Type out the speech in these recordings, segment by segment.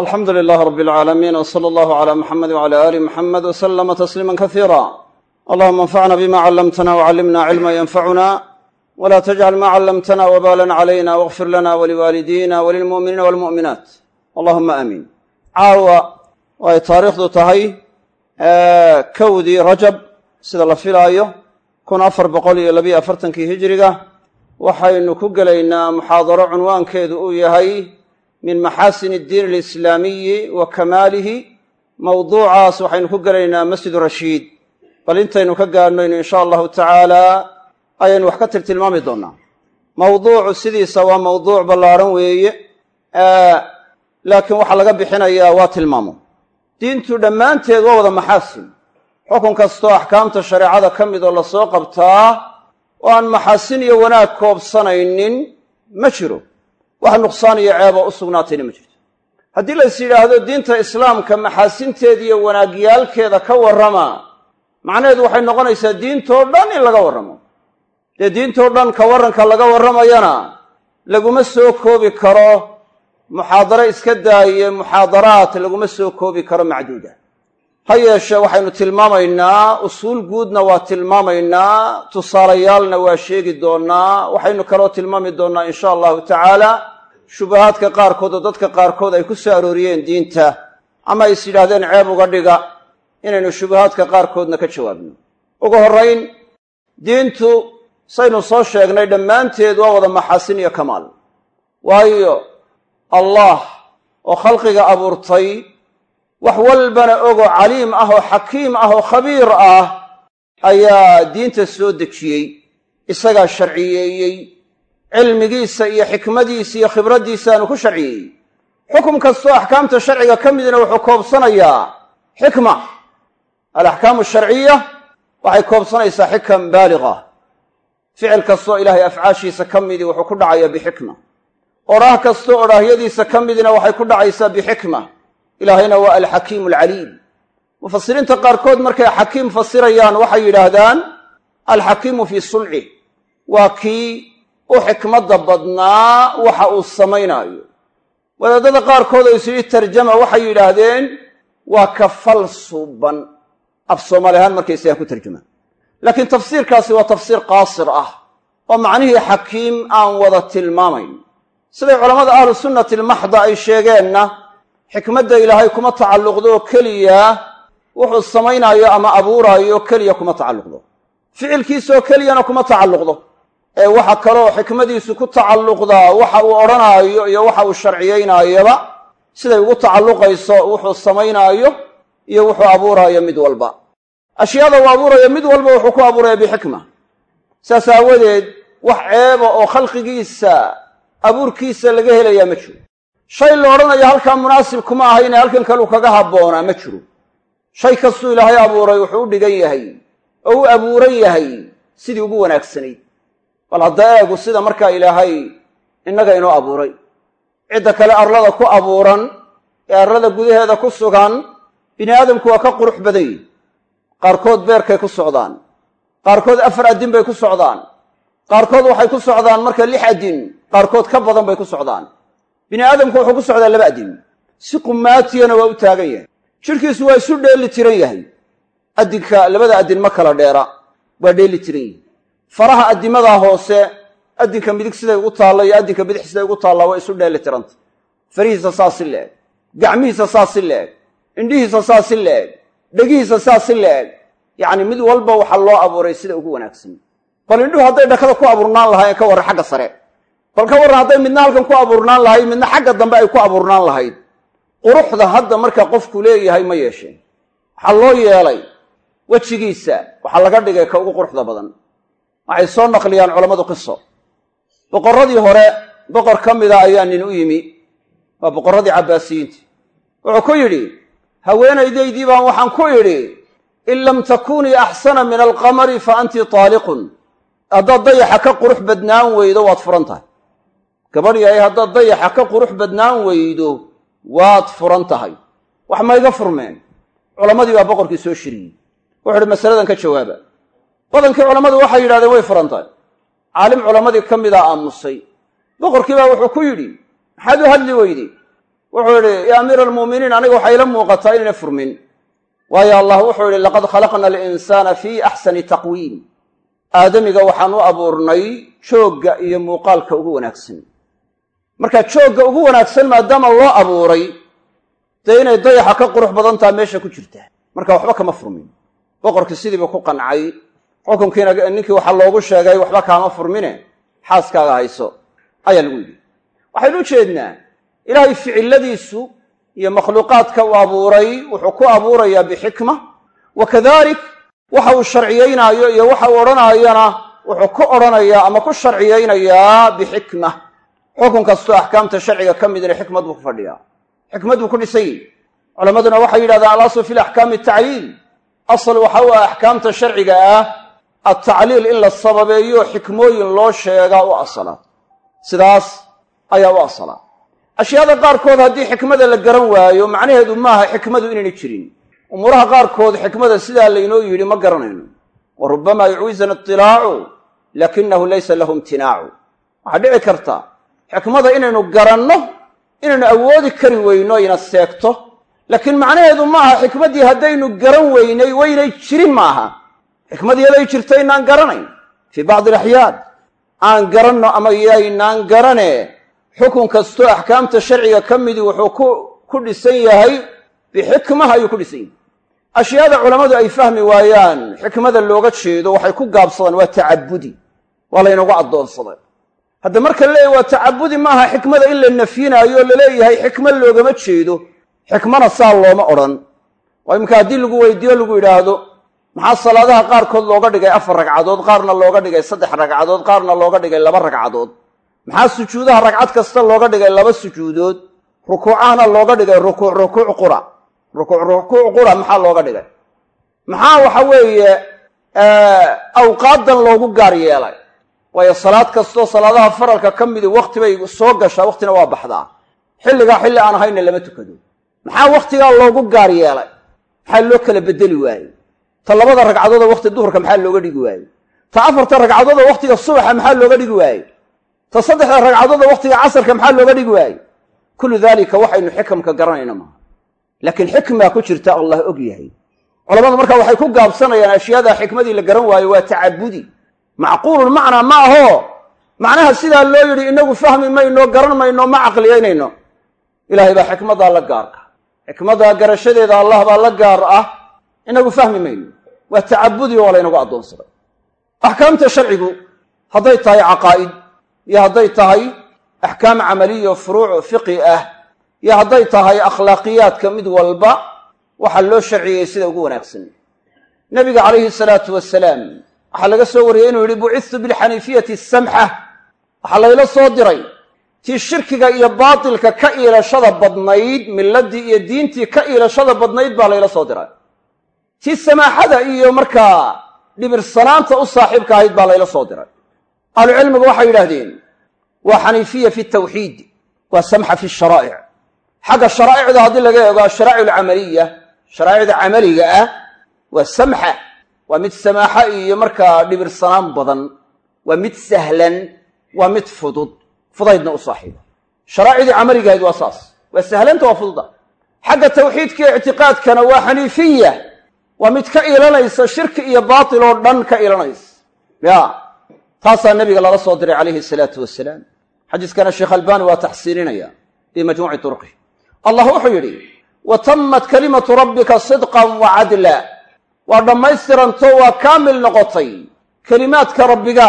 alxamdu lilaah rab alcaalamiin w sala allahu cala muxamedi wcala aali muxamed w slama tasliima kasiira allahuma anfacna bima callamtana wcallimna cilma yanfacuna wla tajcal ma callamtana wbalan calayna wاغfir lana waliwaalidina walilmu'miniina walmu'minaat allahuma aamiin caawa ay taariikhdu tahay kowdii rajab sida la filaayo kun afar boqol iyo labiyo afartankii hijiriga waxaynu ku gelaynaa muxaadaro cunwaankeedu uu yahay min maxaasin addiin alislaamiyi wa kamaalihi mowduucaas waxaynu ku gelaynaa masjidu rashiid. Bal intaynu ka gaadhnayno in sha allahu tacaala ayaynu wax ka tirtilmaami doonnaa. Mawduucu sidiisa waa mawduuc ballaadhan weeye laakiin waxaa laga bixinayaa waa tilmaamo. Diintu dhammaanteed waa wada maxaasin. Xukun kastoo axkaamta shareecada ka mid oo la soo qabtaa oo aan maxaasin iyo wanaag koobsanaynin ma jiro wax nuqsaan iyo ceeba u sugnaatayna ma jirto. Haddii lays yidhaahdo diinta islaamka maxaasinteeda iyo wanaagyaalkeeda ka warrama macnaheedu waxay noqonaysaa diintoo dhan in laga warramo. Dee diintoo dhan ka warranka laga warramayana laguma soo koobi karo muxaadaro iska daaye muxaadaraat laguma soo koobi karo macduuda ha yeeshee waxaynu tilmaamaynaa usuul guudna waa tilmaamaynaa tusaalayaalna waa sheegi doonnaa waxaynu kaloo tilmaami doonnaa insha allahu tacaala shubahaadka qaarkood oo dadka qaarkood ay ku soo arooriyeen diinta ama is yidhaahdeen ceeb uga dhiga inaynu shubahaadka qaarkoodna ka jawaabno. Ugu horrayn diintu saynu soo sheegnay dhammaanteed waa wada maxaasin iyo kamaal. Waayo allah oo khalqiga abuurtay wax walbana ogoo caliim ah oo xakiim ah oo khabiir ah ayaa diinta soo dejiyey isagaa sharciyeeyey cilmigiisa iyo xikmadiisa iyo khibraddiisaanu ku sharciyeeyey. Xukum kastoo axkaamta sharciga ka midna wuxuu koobsanayaa xikma. Alaxkaamu sharciya waxay koobsanaysaa xikam baaliga. Ficil kastoo ilaahay afcaashiisa ka midii wuxuu ku dhacayaa bixikma. Odhaah kastoo odhaahyadiisa ka midina waxay ku dhacaysaa bixikma ilaahayna waa alxakiimu alcaliim. Mufasiriinta qaarkood markay xakiim fasirayaan waxay yidhaahdaan alxakiimu fii sulcih waa kii u xikmadda badnaa waxa uu samaynaayo. Wadaadada qaarkood oo isyidhi tarjama waxay yidhaahdeen waa ka fal suuban af soomaali ahaan markay sidaa ku tarjumaan laakiin tafsiirkaasi waa tafsiir qaasir ah oo macnihii xakiim aan wada tilmaamayn. Siday culammada ahlu sunnati almaxda ay sheegeenna xikmadda ilaahay kuma tacalluqdo oo keliya wuxuu samaynaayo ama abuuraayo keliya kuma tacalluqdo. Ficilkiisaoo keliyana kuma tacalluqdo. Ee waxa kaloo xikmadiisu ku tacalluqdaa waxa uu odhanaayo iyo waxa uu sharciyaynaayaba siday ugu tacalluqayso wuxuu samaynaayo iyo wuxuu abuuraayo mid walba. Ashyaada uu abuurayo mid walba wuxuu ku abuuraya bixikma. Saas aawadeed wax ceeba oo khalqigiisa abuurkiisa laga helayaa ma jiro shay la odhanayo halkaa munaasib kuma aha inay halkan kaleu kaga habboonaa ma jiro. Shay kastuu ilaahay abuuray wuxuu u dhigan yahay oo u abuuran yahay sidii ugu wanaagsanayd. Bal hadda eegu sida markaa ilaahay innaga inoo abuuray. Cidda kale arlada ku abuuran ee arlada gudaheeda ku sugan bini aadamku waa ka qurux badan yihi qaarkood beerkay ku socdaan. Qaarkood afar addin bay ku socdaan. Qaarkood waxay ku socdaan marka lix addin. Qaarkood ka badan bay ku socdaan bini aadamku wuxuu ku socdaa laba addin si qumaatiyana waa u taagan yahay. Jidhkiisu waa isu dheeli tiran yahay. Addinka labada addin ma kala dheera waa dheeli tiran yihi faraha addimadaa hoose addinka midig siday ugu taalla iyo addinka bidix siday ugu taallaa waa isu dheeli tiranta farihiisa saa si la-eg gacmihiisa saa si la-eg indhihiisa saa si la-eg dhegihiisa saa si la-eg yacni mid walba waxaa loo abuuray sida ugu wanaagsan. Bal indhuhu hadday dhakada ku abuurnaan lahaayeen ka warran xagga sare bal ka warran hadday midna halkan ku abuurnaan lahayd midna xagga dambe ay ku abuurnaan lahayd quruxda hadda marka qofku leeyahay ma yeesheen. Waxaa loo yeelay wejigiisa waxaa laga dhigay ka ugu quruxda badan. Waxay soo naqliyaan culammadu qiso. Boqorradii hore boqor ka mida ayaa nin u yimi waa boqorradii cabbaasiyiinta wuxuu ku yidhi haweenaydaydii baan waxaan ku idhi in lam takunii axsana min alqamari fa anti taaliqun. Haddaad dayaxa ka qurux badnaan weydo waad furan tahay gabadh yahay haddaad dayaxa ka qurux badnaan weydo waad furan tahay. Wax mayga furmeen. Culammadii baa boqorkii soo shiriyey. Wuxu uhi masaladan ka jawaaba. Badankii culammadu waxay yidhahdeen way furan tahay. Caalim culammadii ka mida aamusay. Boqorkii baa wuxuu ku yidhi maxaad u hadli weyday wuxuu yidhi ya amiira almu'miniin aniga waxay ila muuqataa inayna furmin. Waayo allah wuxuu yidhi laqad khalaqna alinsaana fii axsani taqwiim. Aadamiga waxaan u abuurnay joogga iyo muuqaalka ugu wanaagsan marka joogga ugu wanaagsan maadaama loo abuuray dee inay dayaxa ka qurux badan taha meesha ku jirta. Marka waxba kama furmin. Boqorkii sidiiba ku qancay xukunkiina ninkii waxaa loogu sheegay waxba kaama furmine xaaskaaga hayso ayaa lagu yidhi. Waxaynu u jeednaa ilaahay ficiladiisu iyo makhluuqaadka uu abuuray wuxuu ku abuurayaa bixikma wa kadalik waxa uu sharciyeynaayo iyo waxa uu odhanaayana wuxuu ku odhanayaa ama ku sharciyeynayaa bixikma xukun kastoo axkaamta sharciga ka midna xikmad buu ku fadhiyaa. Xikmad buu ku dhisan yihi culammaduna waxay yidhahdaan alaslu fi laxkaami tacliil. Asal waxa u ah axkaamta sharciga ah altacliil in la sababeeyo xikmooyin loo sheegaa u asala. Sidaas ayaa u asalaa ashyaada qaarkood haddii xikmada la garan waayo macnaheedu maaha xikmadu inayna jirin. Umuuraha qaarkood xikmada sidaa laynoo yidhi ma garanayno. Wa rubamaa yucwisana itilaacu lakinahu laysa lahu imtinaacu. Waxaa dhici karta xikmada inaynu garanno inaynu awoodi kari weyno ina seegto. Laakiin macnaheedu maaha xikmaddii haddaynu garan weynay waynay jirin maaha. Xikmad yaday jirta inaan garanayn. Fii bacdi alaxyaan aan garanno ama yaynaan garane xukun kastoo axkaamta sharciga ka midii wuxuu ku dhisan yahay bixikmah ayuu ku dhisan yahay. Ashyaada culammadu ay fahmi waayaan xikmada looga jeedo waxay ku gaabsadaan waa tacabudi. Waa laynagu addoonsaday hadda marka laleeyahy waa tacabudi maaha xikmada in la nafyinaayo la leeyahay xikma loogama jeedo. Xikmana saa looma odhan. Waa iminka haddii lagu weydiiyo lagu yidhaahdo maxaa salaadaha qaarkood looga dhigay afar ragcadood qaarna looga dhigay saddex ragcadood qaarna looga dhigay laba ragcadood? Maxaa sujuudaha ragcad kasta looga dhigay laba sujuudood? Rukuucahana looga dhigay rukuuc rukuuc qura. Rukuuc rukuuc qura maxaa looga dhigay? Maxaa waxa weeye awqaadan loogu gaar yeelay waayo salaad kastoo salaadaha faralka ka midi wakti bay soo gashaa waktina waa baxdaa. Xilligaa xilli aan ahayna lama tukado. Maxaa wakhtigaa loogu gaar yeelay? Maxaa loo kala bedeli waayey? Ta labada ragcadood oo wakti duhurka maxaa looga dhigi waayey? Ta afarta ragcadood oo waktiga subaxa maxaa looga dhigi waayey? Ta saddexda ragcadood oo waktiga casarka maxaa looga dhigi waayey? Kullu daalika waxaynu xikamka garanayna maaha laakiin xikmaa ku jirta allah og yahay. Culamadu marka waxay ku gaabsanayaan ashyaada xikmadii la garan waayo waa tacabudi macquulun macnaa ma aho. Macnaha sidaa loo yidhi inagu fahmi mayno garan mayno ma caqliyaynayno ilaahay baa xikmadaa la gaarka. Xikmaddaa garashadeeda allah baa la gaar ah. Inagu fahmi mayno. Waa tacabudi oo laynagu addoonsaday axkaamta sharcigu hadday tahay caqaa'id iyo hadday tahay axkaam camaliya furuuc fiqi ah iyo hadday tahay akhlaaqiyaadka mid walba waxaa loo sharciyey sida ugu wanaagsan. Nebiga calayhi salaatu wasalaam waxaa laga soo wariyey inuu yidhi bucistu bilxaniifiyati samxa waxaa layla soo diray tii shirkiga iyo baatilka ka iilashada badnayd miladii iyo diintii ka iilashada badnayd baa layla soo diray. Tii samaaxada iyo markaa dhibirsanaanta u saaxiibka ahayd baa layla soo diray. Ahlucilmigu waxay yidhaahdeen waa xaniifiya fi tawxiid waa samxa fi sharaa'ic. Xagga sharaa'icda haddii laga eego asharaa'ic alcamaliya sharaa'icda camaliga ah waa samxa waa mid samaaxa iyo markaa dhibirsanaan badan. Waa mid sahlan waa mid fudud. Fudaydna u saaxiiba sharaacidii camaligahayd waa saas. Waa sahlanta waa fududa. Xagga tawxiidka iyo ictiqaadkana waa xaniifiya. Waa mid ka iilanaysa shirki iyo baatil oo dhan ka iilanaysa ya taasaa nabiga lala soo diray calayhi salaatu wasalaam xadiiskana sheekh albaani waa taxsiininaya fii majmuuci turqi allah wuxuu yidhi wa tammat kalimatu rabbika sidqan wa cadla waa dhammaystiranto waa kaamil noqotay. Kelimaadka rabbiga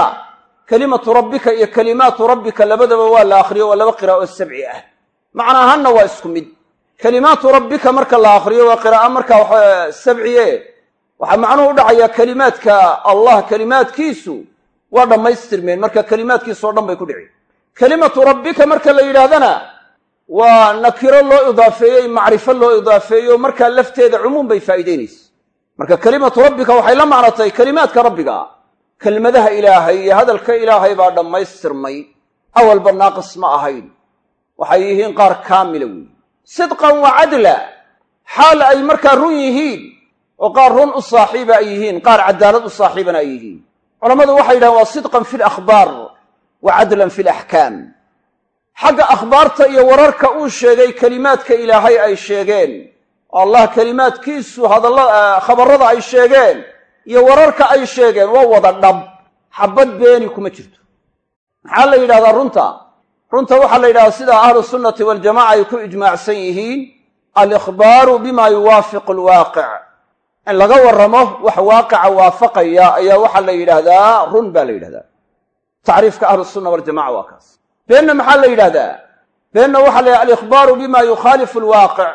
kelimatu rabbika iyo kelimaatu rabbika labadaba waa la akhriyo waa laba qiraa'o sabci ah. Macna ahaanna waa isku mid. Kelimaatu rabbika marka la akhriyo waa qiraa'o markaa waxa sabciye waxaa macnuhu u dhacayaa kelimaadka allah kelimaadkiisu waa dhammaystirmeen marka kelimaadkiisao dhan bay ku dhici. Kelimatu rabbika marka la yidhaahdana waa nakiro loo idaafeeyey macrifo loo idaafeeyo markaa lafteeda cumuum bay faa'iideynaysa marka kelimatu rabbika waxay la macnatay kelimaadka rabbiga. Kelmadaha ilaahay iyo hadalka ilaahay baa dhammaystirmay. Awalba naaqis ma ahayn. Waxay yihiin qaar kaamila weeye sidqan wa cadla xaal ay markaa run yihiin. Oo qaar run u saaxiiba ay yihiin. Qaar cadaalad u saaxiibana ay yihiin. Culammadu waxay yidhahdeen waa sidqan fi lakhbaar wa cadlan fi laxkaam xagga akhbaarta iyo wararka uu sheegay kelimaadka ilaahay ay sheegeen allah kelimaadkiisu hadalla khabarrada ay sheegeen iyo wararka ay sheegeen waa wada dhab xabad beeni kuma jirto. Maxaa la yidhahdaa runta? Runta waxaa la yidhahdaa sida ahlu sunnati waljamaca ay ku ijmaacsan yihiin alikhbaaru bima yuwaafiqu alwaaqic. In laga warramo wax waaqica waafaqaya ayaa waxaa la yidhaahdaa run baa la yidhahdaa. Tacriifka ahlu sunna waljamaca waa kaas. Beenna maxaa la yidhahdaa? Beenna waxaa la yidhahda alikhbaaru bima yukhaalifu alwaaqic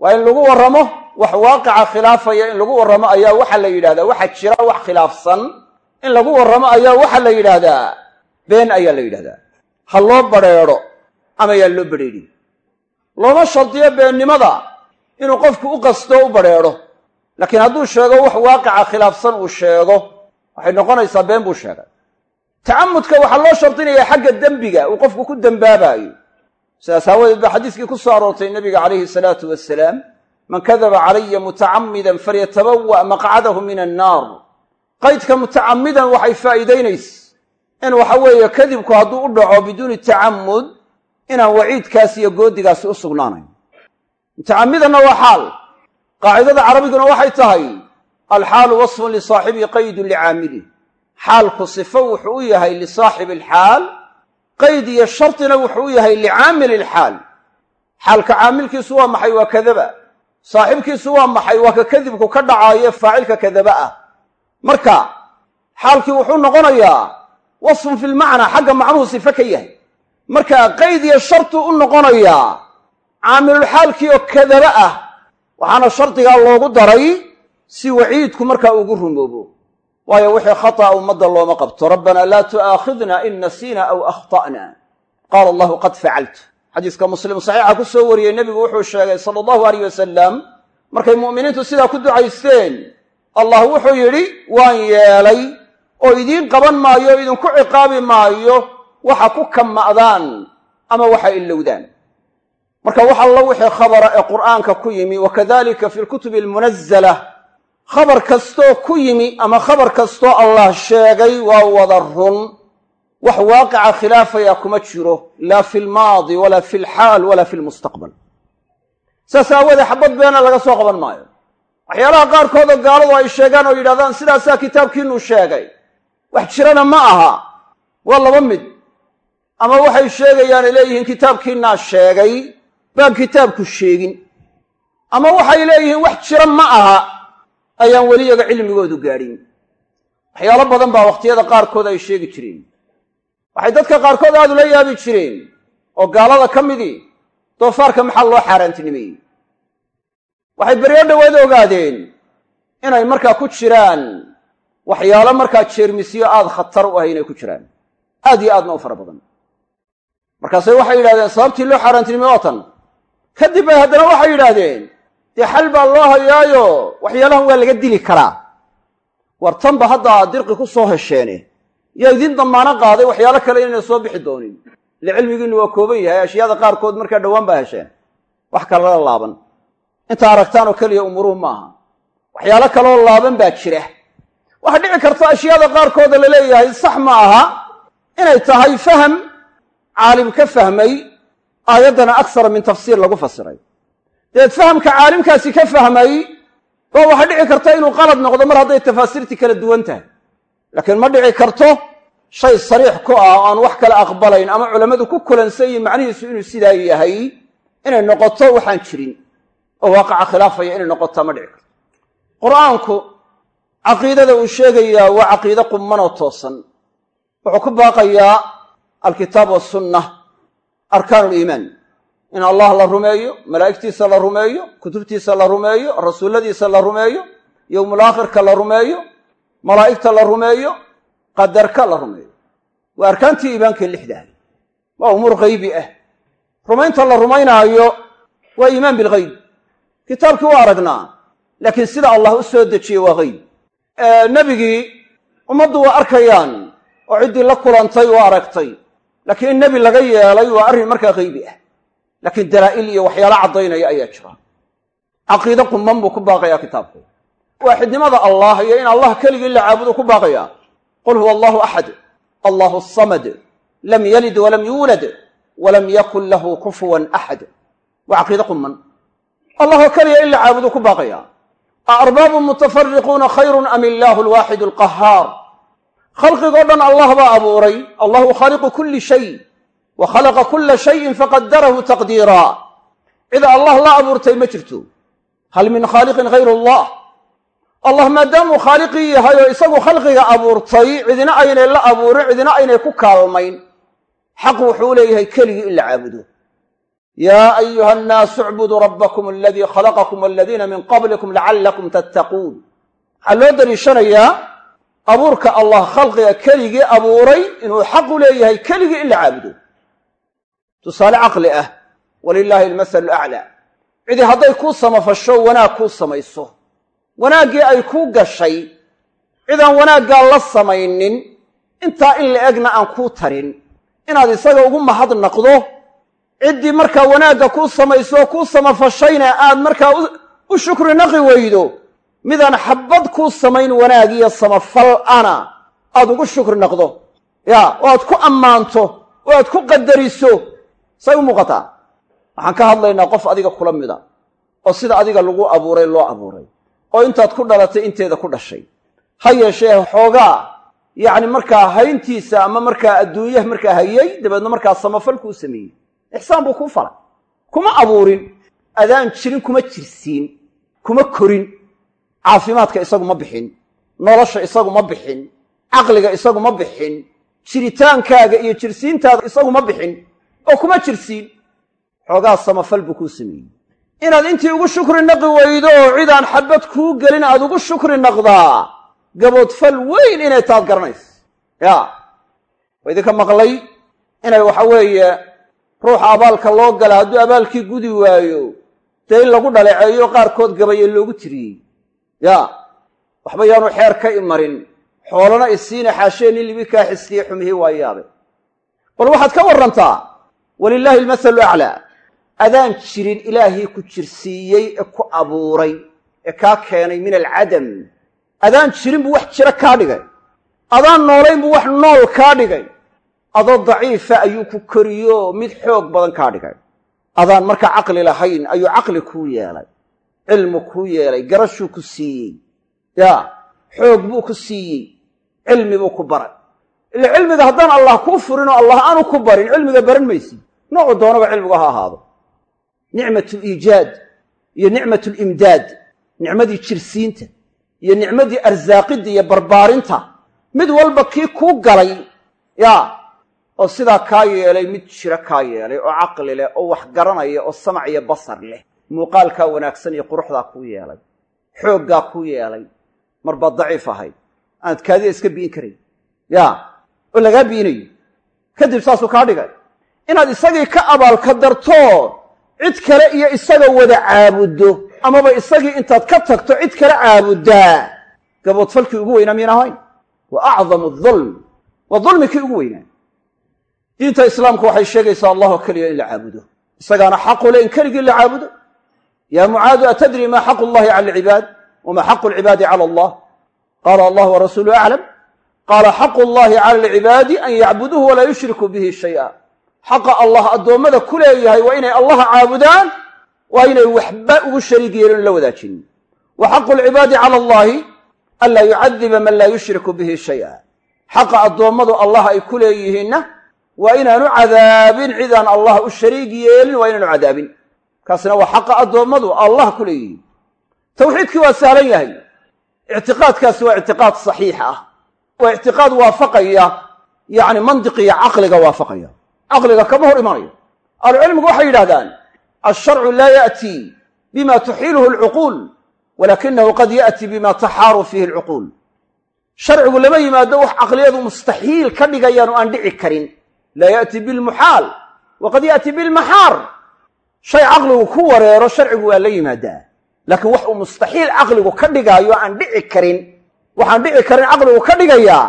waa in lagu warramo wax waaqica khilaafaya in lagu warramo ayaa waxaa la yidhahdaa waxa jira wax khilaafsan. In lagu warramo ayaa waxaa la yidhaahdaa been ayaa la yidhahdaa ha loo badrheedho ama yaan loo badrheedhin looma shardiyo beennimada inuu qofku u qasto u badrheedho laakiin hadduu sheego wax waaqica khilaafsan uu sheego waxay noqonaysaa been buu sheegay. Tacamudka waxaa loo shardinayaa xagga dembiga uu qofku ku dembaabaayo sidaas aawadeed baa xadiiskii ku soo aroortay nebiga calayhi salaatu wasalaam man kadaba calaya mutacammidan falyatabawa' maqcadahu min annaar. Qaydka mutacammidan waxay faa'iidaynaysa in waxa weeye kadibku hadduu u dhaco biduuni tacamud inaan waciidkaas iyo goodigaasi u sugnaanayn. Mutacammidanna waa xaal. Qaacidada carabiguna waxay tahay alxaalu wasfun lisaaxibihi qaydun licaamilih xaalku sifo wuxuu u yahay lisaaxibi alxaal qayd iyo shardina wuxuu yahay licaamili alxaal xaalka caamilkiisu waa maxay waa kadaba. saaxibkiisu waa maxay waa ka kadibku ka dhacaayo faacilka kadaba ah. marka xaalkii wuxuu noqonayaa wasfun fi lmacnaa xagga macnuhu sifo ka yahay. marka qayd iyo shartuu u noqonayaa caamilulxaalkii oo kadaba ah. waxaana shardigaa loogu daray si waciidku markaa ugu rumoobo waayo wixii khata'a ummadda looma qabto. Rabbanaa laa tu'aakhidna in nasiina aw akhta'na. Qaala allahu qad facaltu xadiiska muslim saxiixa ku soo wariyey nebigu wuxuu sheegay sala allahu alayh wasalam markay mu'miniintu sidaa ku ducaysteen allah wuxuu yidhi waan yeelay oo idiin qaban maayo o idinku ciqaabi maayo waxa ku kama'daan ama waxa ilowdaan marka wax allo wixii khabara ee qur'aanka ku yimi wakadalika fi lkutubi almunazala khabar kastoo ku yimi ama khabar kastoo allah sheegay waa wada run. Wax waaqica khilaafaya kuma jiro. Laa fi lmaadi walaa fi lxaal walaa fi lmustaqbal saas aawoodee xabad beena laga soo qaban maayo. Waxyaalaha qaarkoodoo gaaladu ay sheegaan oo yidhahdaan sidaasaa kitaabkiinu sheegay. Wax jirana ma aha. Waa laba mid. Ama waxay sheegayaanay leeyihiin kitaabkiinaa sheegay. Baan kitaabku sheegin. Ama waxay leeyihiin wax jira ma aha ayaan weli yaga cilmigoodu gaadhin. Waxyaalo badan baa wakhtiyada qaarkood ay sheegi jireen. Waxay dadka qaarkood aad ula yaabi jireen oo gaalada ka midii doofaarka maxaa loo xaaraantinimeeyey? Waxay beryo dhoweed ogaadeen inay markaa ku jiraan waxyaalo markaa jeermisyo aad khatar u ahay inay ku jiraan. Aad iyo aadna u fara badan. Markaase waxay yidhahdeen sababtii loo xaaraantinimey oo tan? Kadib bay haddana waxay yidhaahdeen dee xal baa loo hayaayo? Waxyaalahan waa laga dili karaa. War tanba hadda dirqi ku soo hesheene. Yaa idiin damaano qaaday waxyaalo kale inayna soo bixi doonin. Ile cilmigiinnu waa kooban yahay ashyaada qaarkood markaa dhowaan baa hesheen. Wax kalala laaban. Inta aragtaan oo keliya umuruhu maaha waxyaalo kaleoo laaban baa jira. Waxaa dhici karta ashyaada qaarkooda la leeyahay sax ma aha. Inay tahay faham caalim ka fahmay aayaddana aksara min tafsiir lagu fasiray dabeed fahamka caalimkaasi ka fahmay baa waxaa dhici karta inuu qalad noqdo mar hadday tafaasiirtii kala duwan tahay. Laakiin ma dhici karto shay sariix ku ah oo aan wax kale aqbalayn ama culammadu ku kulansan macnihiisu inuu sidaa yahay inay noqoto waxaan jirin. Oo waaqaca khilaafaya inay noqotaa ma dhici karto. Qur'aanku caqiidada uu sheegayaa waa caqiide qummanoo toosan. Wuxuu ku baaqayaa alkitaab wasunna arkaan liimaan in allah la rumeeyo malaa'igtiisa la rumeeyo kutubtiisa la rumeeyo rasuulladiisa la rumeeyo yowmulaakhirka la rumeeyo malaa'igta la rumeeyo qadarka la rumeeyo. Waa arkaantii iimaankii lixdaah waa umuur haybi ah. Rumaynta la rumaynaayo waa iimaan bilghayb kitaabkii waa aragnaa laakiin sida allah u soo dejiyey waa hayb nebigii ummaddu waa arkayaan oo ciddii la kulantay waa aragtay. Laakiin in nebi laga yeelay waa arrin markaa haybi ah laakiin dalaa'il iyo waxyaalo caddaynaya ayaa jira. Caqiide qumman buu ku baaqayaa kitaabku. Waaxidnimada allah iyo in allah keligii la caabudu ku baaqayaa qul huwa allahu axad allahu samad. Lam yalid walam yuulad. Walam yakun lahu kufuwan axad waa caqiide quman allahoo keliya in la caabudo ku baaqaya. A arbaabun mutafariquuna khayrun am illaahu alwaaxidu alqahaar khalqigoo dhan allah baa abuuray. Allahu khaaliqu kulli shay wa khalaqa kulla shayin faqadarahu taqdiira cid allah la abuurtay ma jirto. Hal min khaaliqin hayru allah. Allah maadaamuu khaaliqii yahay oo isagu khalqiga abuurtay cidina aynay la abuurin cidina aynay ku kaalmayn xaq wuxuu leeyahay keligii in la caabudo. Yaa ayuha annaasu icbuduu rabbakum aladii khalaqakum waladiina min qablikum lacallakum tattaquun waxaa loo daliishanayaa abuurka allah khalqiga keligii abuuray inuu xaqu leeyahay keligii in la caabudo tusaale caqli ah walilaahi almasalu aclaa cidii hadday kuu samafasho wanaag kuu samayso. Wanaaggii ay kuu gashay cidaan wanaaggaa la samaynin intaa in la egna aan kuu tarin. Inaad isaga ugu mahadnaqdo ciddii markaa wanaagga kuu samayso kuu samafashayna aad markaa u shukri naqi weydo. Midaan xabbad kuu samayn wanaagiyo samafal ana aad ugu shukri naqdo. Ya oo aad ku ammaanto oo aad ku qadariso say u muuqataa waxaan ka hadlaynaa qof adiga kula mida oo sida adiga lagu abuuray loo abuuray oo intaad ku dhalatay inteeda ku dhashay. Ha yeeshee xoogaa yacni markaa hayntiisa ama markaa adduunyaha markaa hayay dabeedna markaa samafal kuu sameeyey. Ixsaan buu kuu falay. Kuma abuurin adaan jirin kuma jirsiin kuma korin caafimaadka isagu ma bixin nolosha isagu ma bixin caqliga isagu ma bixin jiritaankaaga iyo jirsiintaada isagu ma bixin oo kuma jirsiin. Xoogaa samafal buu kuu sameeyey. Inaad intii ugu shukri naqi weydo oo cidaan xabad kuu gelin aad ugu shukri naqdaa. Gaboodfal weyn inay taad garanayso ya waa idinka maqlay inay waxa weeye ruuxa abaalka loo gala hadduu abaalkii gudi waayo dee in lagu dhaleeceeyo qaarkood gabaye loogu tiriyey. Ya waxba yaanu xeer ka imarin xoolana isiina xaashee nin libi kaa xisliye xumihii waa yaabe. Bal waxaad ka warrantaa walilaahi almasalu aclaa adaan jirin ilaahii ku jirsiiyey ee ku abuuray ee kaa keenay min alcadam adaan jirin buu wax jira kaa dhigay. Adaan noolayn buu wax nool kaa dhigay. Adoo daciifa ayuu ku koriyo mid xoog badan kaa dhigay. Adaan markaa caqli lahayn ayuu caqli kuu yeelay. Cilmu kuu yeelay garashuu ku siiyey. Ya xoog buu ku siiyey. Cilmi buu ku baray. Ila cilmiga haddaan allah kuu furinoo allah aanu ku barin cilmiga baran maysid noocu doonaba cilmigu ha ahaado. Nicmat liijaad iyo nicmat limdaad nicmadii jirsiinta iyo nicmadii arsaaqidda iyo barbaarinta mid walba kii kuu galay ya oo sidaa kaa yeelay mid jiro kaa yeelay oo caqli leh oo wax garanaya oo samac iyo basar leh muuqaalkaa wanaagsan iyo quruxdaa kuu yeelay xooggaa kuu yeelay mar baad daciif ahayd aanad kaadida iska bi'in karayn ya oo lagaa bi'inayo kadib saasuu kaa dhigay inaad isagii ka abaalka darto cid kale iyo isaga wada caabuddo amaba isagii intaad ka tagto cid kale caabuddaa gaboodfalkii ugu weynaa miyan ahayn. Wa acdamu dulm waa dulmikii ugu weynaa. Diinta islaamku waxay sheegaysaa allahoo keliya in la caabudo. Isagaana xaqu le in keligii la caabudo. Yaa mucaadu atadri ma xaqu llahi cala alcibaad wama xaqu alcibaadi cala allah? Qaala allah warasuulu aclam qaala xaqu llahi cala alcibaadi an yacbuduuhu walaa yushrikuu bihi shaya xaqa allah addoommada ku leeyahay waa inay allaha caabudaan waa inay waxba ugu shariig yeelin la wadaajinin wa xaqu alcibaadi cala allahi anlaa yucadiba man laa yushriku bihi shaya. Xaqa addoommadu allah ay ku leeyihiinna waa inaanu cadaabin cidaan allah u shariig yeelin waa inaanu cadaabin. Kaasina waa xaqa addoommadu allah ku leeyihiin. Tawxiidkii waa sahlan yahay. Ictiqaadkaasi waa ictiqaad saxiix ah. Waa ictiqaad waafaqaya yacni mandiqiya caqliga waafaqaya caqliga kama hor imanayo ahlucilmigu waxay yidhahdaan alsharcu laa ya'tii bima tuxiiluhu alcuquul walakinahu qad ya'tii bima taxaaru fiihi alcuquul. Sharcigu lama yimaado wax caqliyadu mustaxiil ka dhigayaan oo aan dhici karin. Laa ya'tii bilmuxaal waqad ya'tii bilmaxaar shay caqligu ku wareero sharcigu waa la yimaadaa. Laakiin wax uu mustaxiil caqligu ka dhigaayo aan dhici karin waxaan dhici karin caqligu ka dhigayaa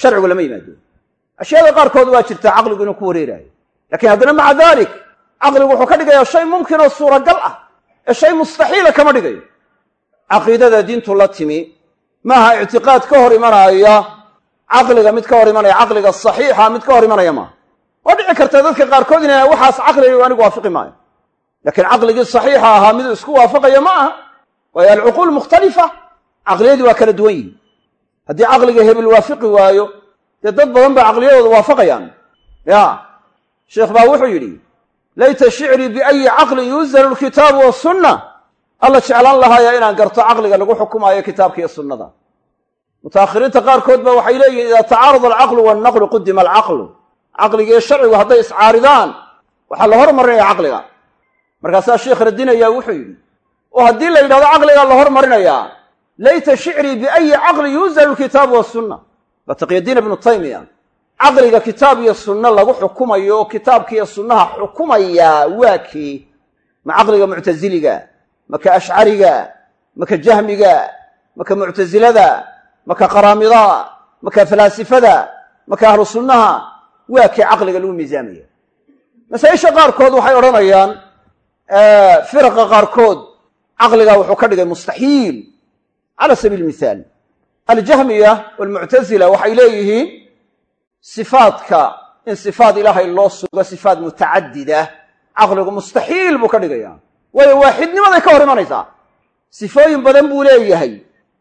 sharcigu lama yimaado ashyaada qaarkood waa jirtaa caqligu inuu ku wareeraayo. Lakiin haddana maca dalik caqligu wuxuu ka dhigayaa shay mumkin oo suuragal ah ee shay mustaxiila kama dhigayo. Caqiidada diintu la timi maaha ictiqaad ka hor imanaya caqliga mid ka hor imanaya caqliga saxiixa mid ka hor imanaya maaha. Oo dhici karta dadka qaarkood ina waxaas caqliga anigu waafiqi maayo. Laakiin caqligii saxiixa ahaa miduu isku waafaqaya ma aha waayo alcuquul mukhtalifa caqliyadii waa kala duwan yihiin haddii caqliga hebel waafiqi waayo dee dad badan baa caqliyadooda waafaqayaan. Ya sheekh baa wuxuu yidhi layta shicrii biayi caqlin yuuzalu lkitaabu wasunna alla jeclaan lahaaya inaan garto caqliga lagu xukumaayo kitaabka iyo sunnada. Mutaakhiriinta qaarkood ba waxay leeyihiin idaa tacaarada alcaqlu wannaqlu qudima alcaqlu. Caqliga iyo sharcigu hadday iscaaridaan waxaa la hormarinaya caqliga. Markaasaa sheikh radinaya wuxuu yidhi oo haddii la yidhahdo caqligaa la hormarinayaa layta shicrii biayi caqli yuuzalu lkitaabu wasunna waa taqyadiin ibnu taymiya caqliga kitaab iyo sunno lagu xukumayo oo kitaabka iyo sunnaha xukumayaa waa kii. Ma caqliga muctasiliga maka ashcariga maka jahmiga maka muctasilada maka qaraamidada maka falaasifada maka ahlu sunnaha waa kii caqliga lagu miisaamaya. Masaa-isha qaarkood waxay odhanayaan firaqa qaarkood caqliga wuxuu ka dhigay mustaxiil cala sabiili mithaal aljahmiya walmuctasila waxay leeyihiin sifaadka in sifaad ilaahay loo sugo sifaad mutacadida caqligu mustaxiil buu ka dhigaya waayo waaxidnimaday ka hor imanaysaa. Sifooyin badan buu leeyahay.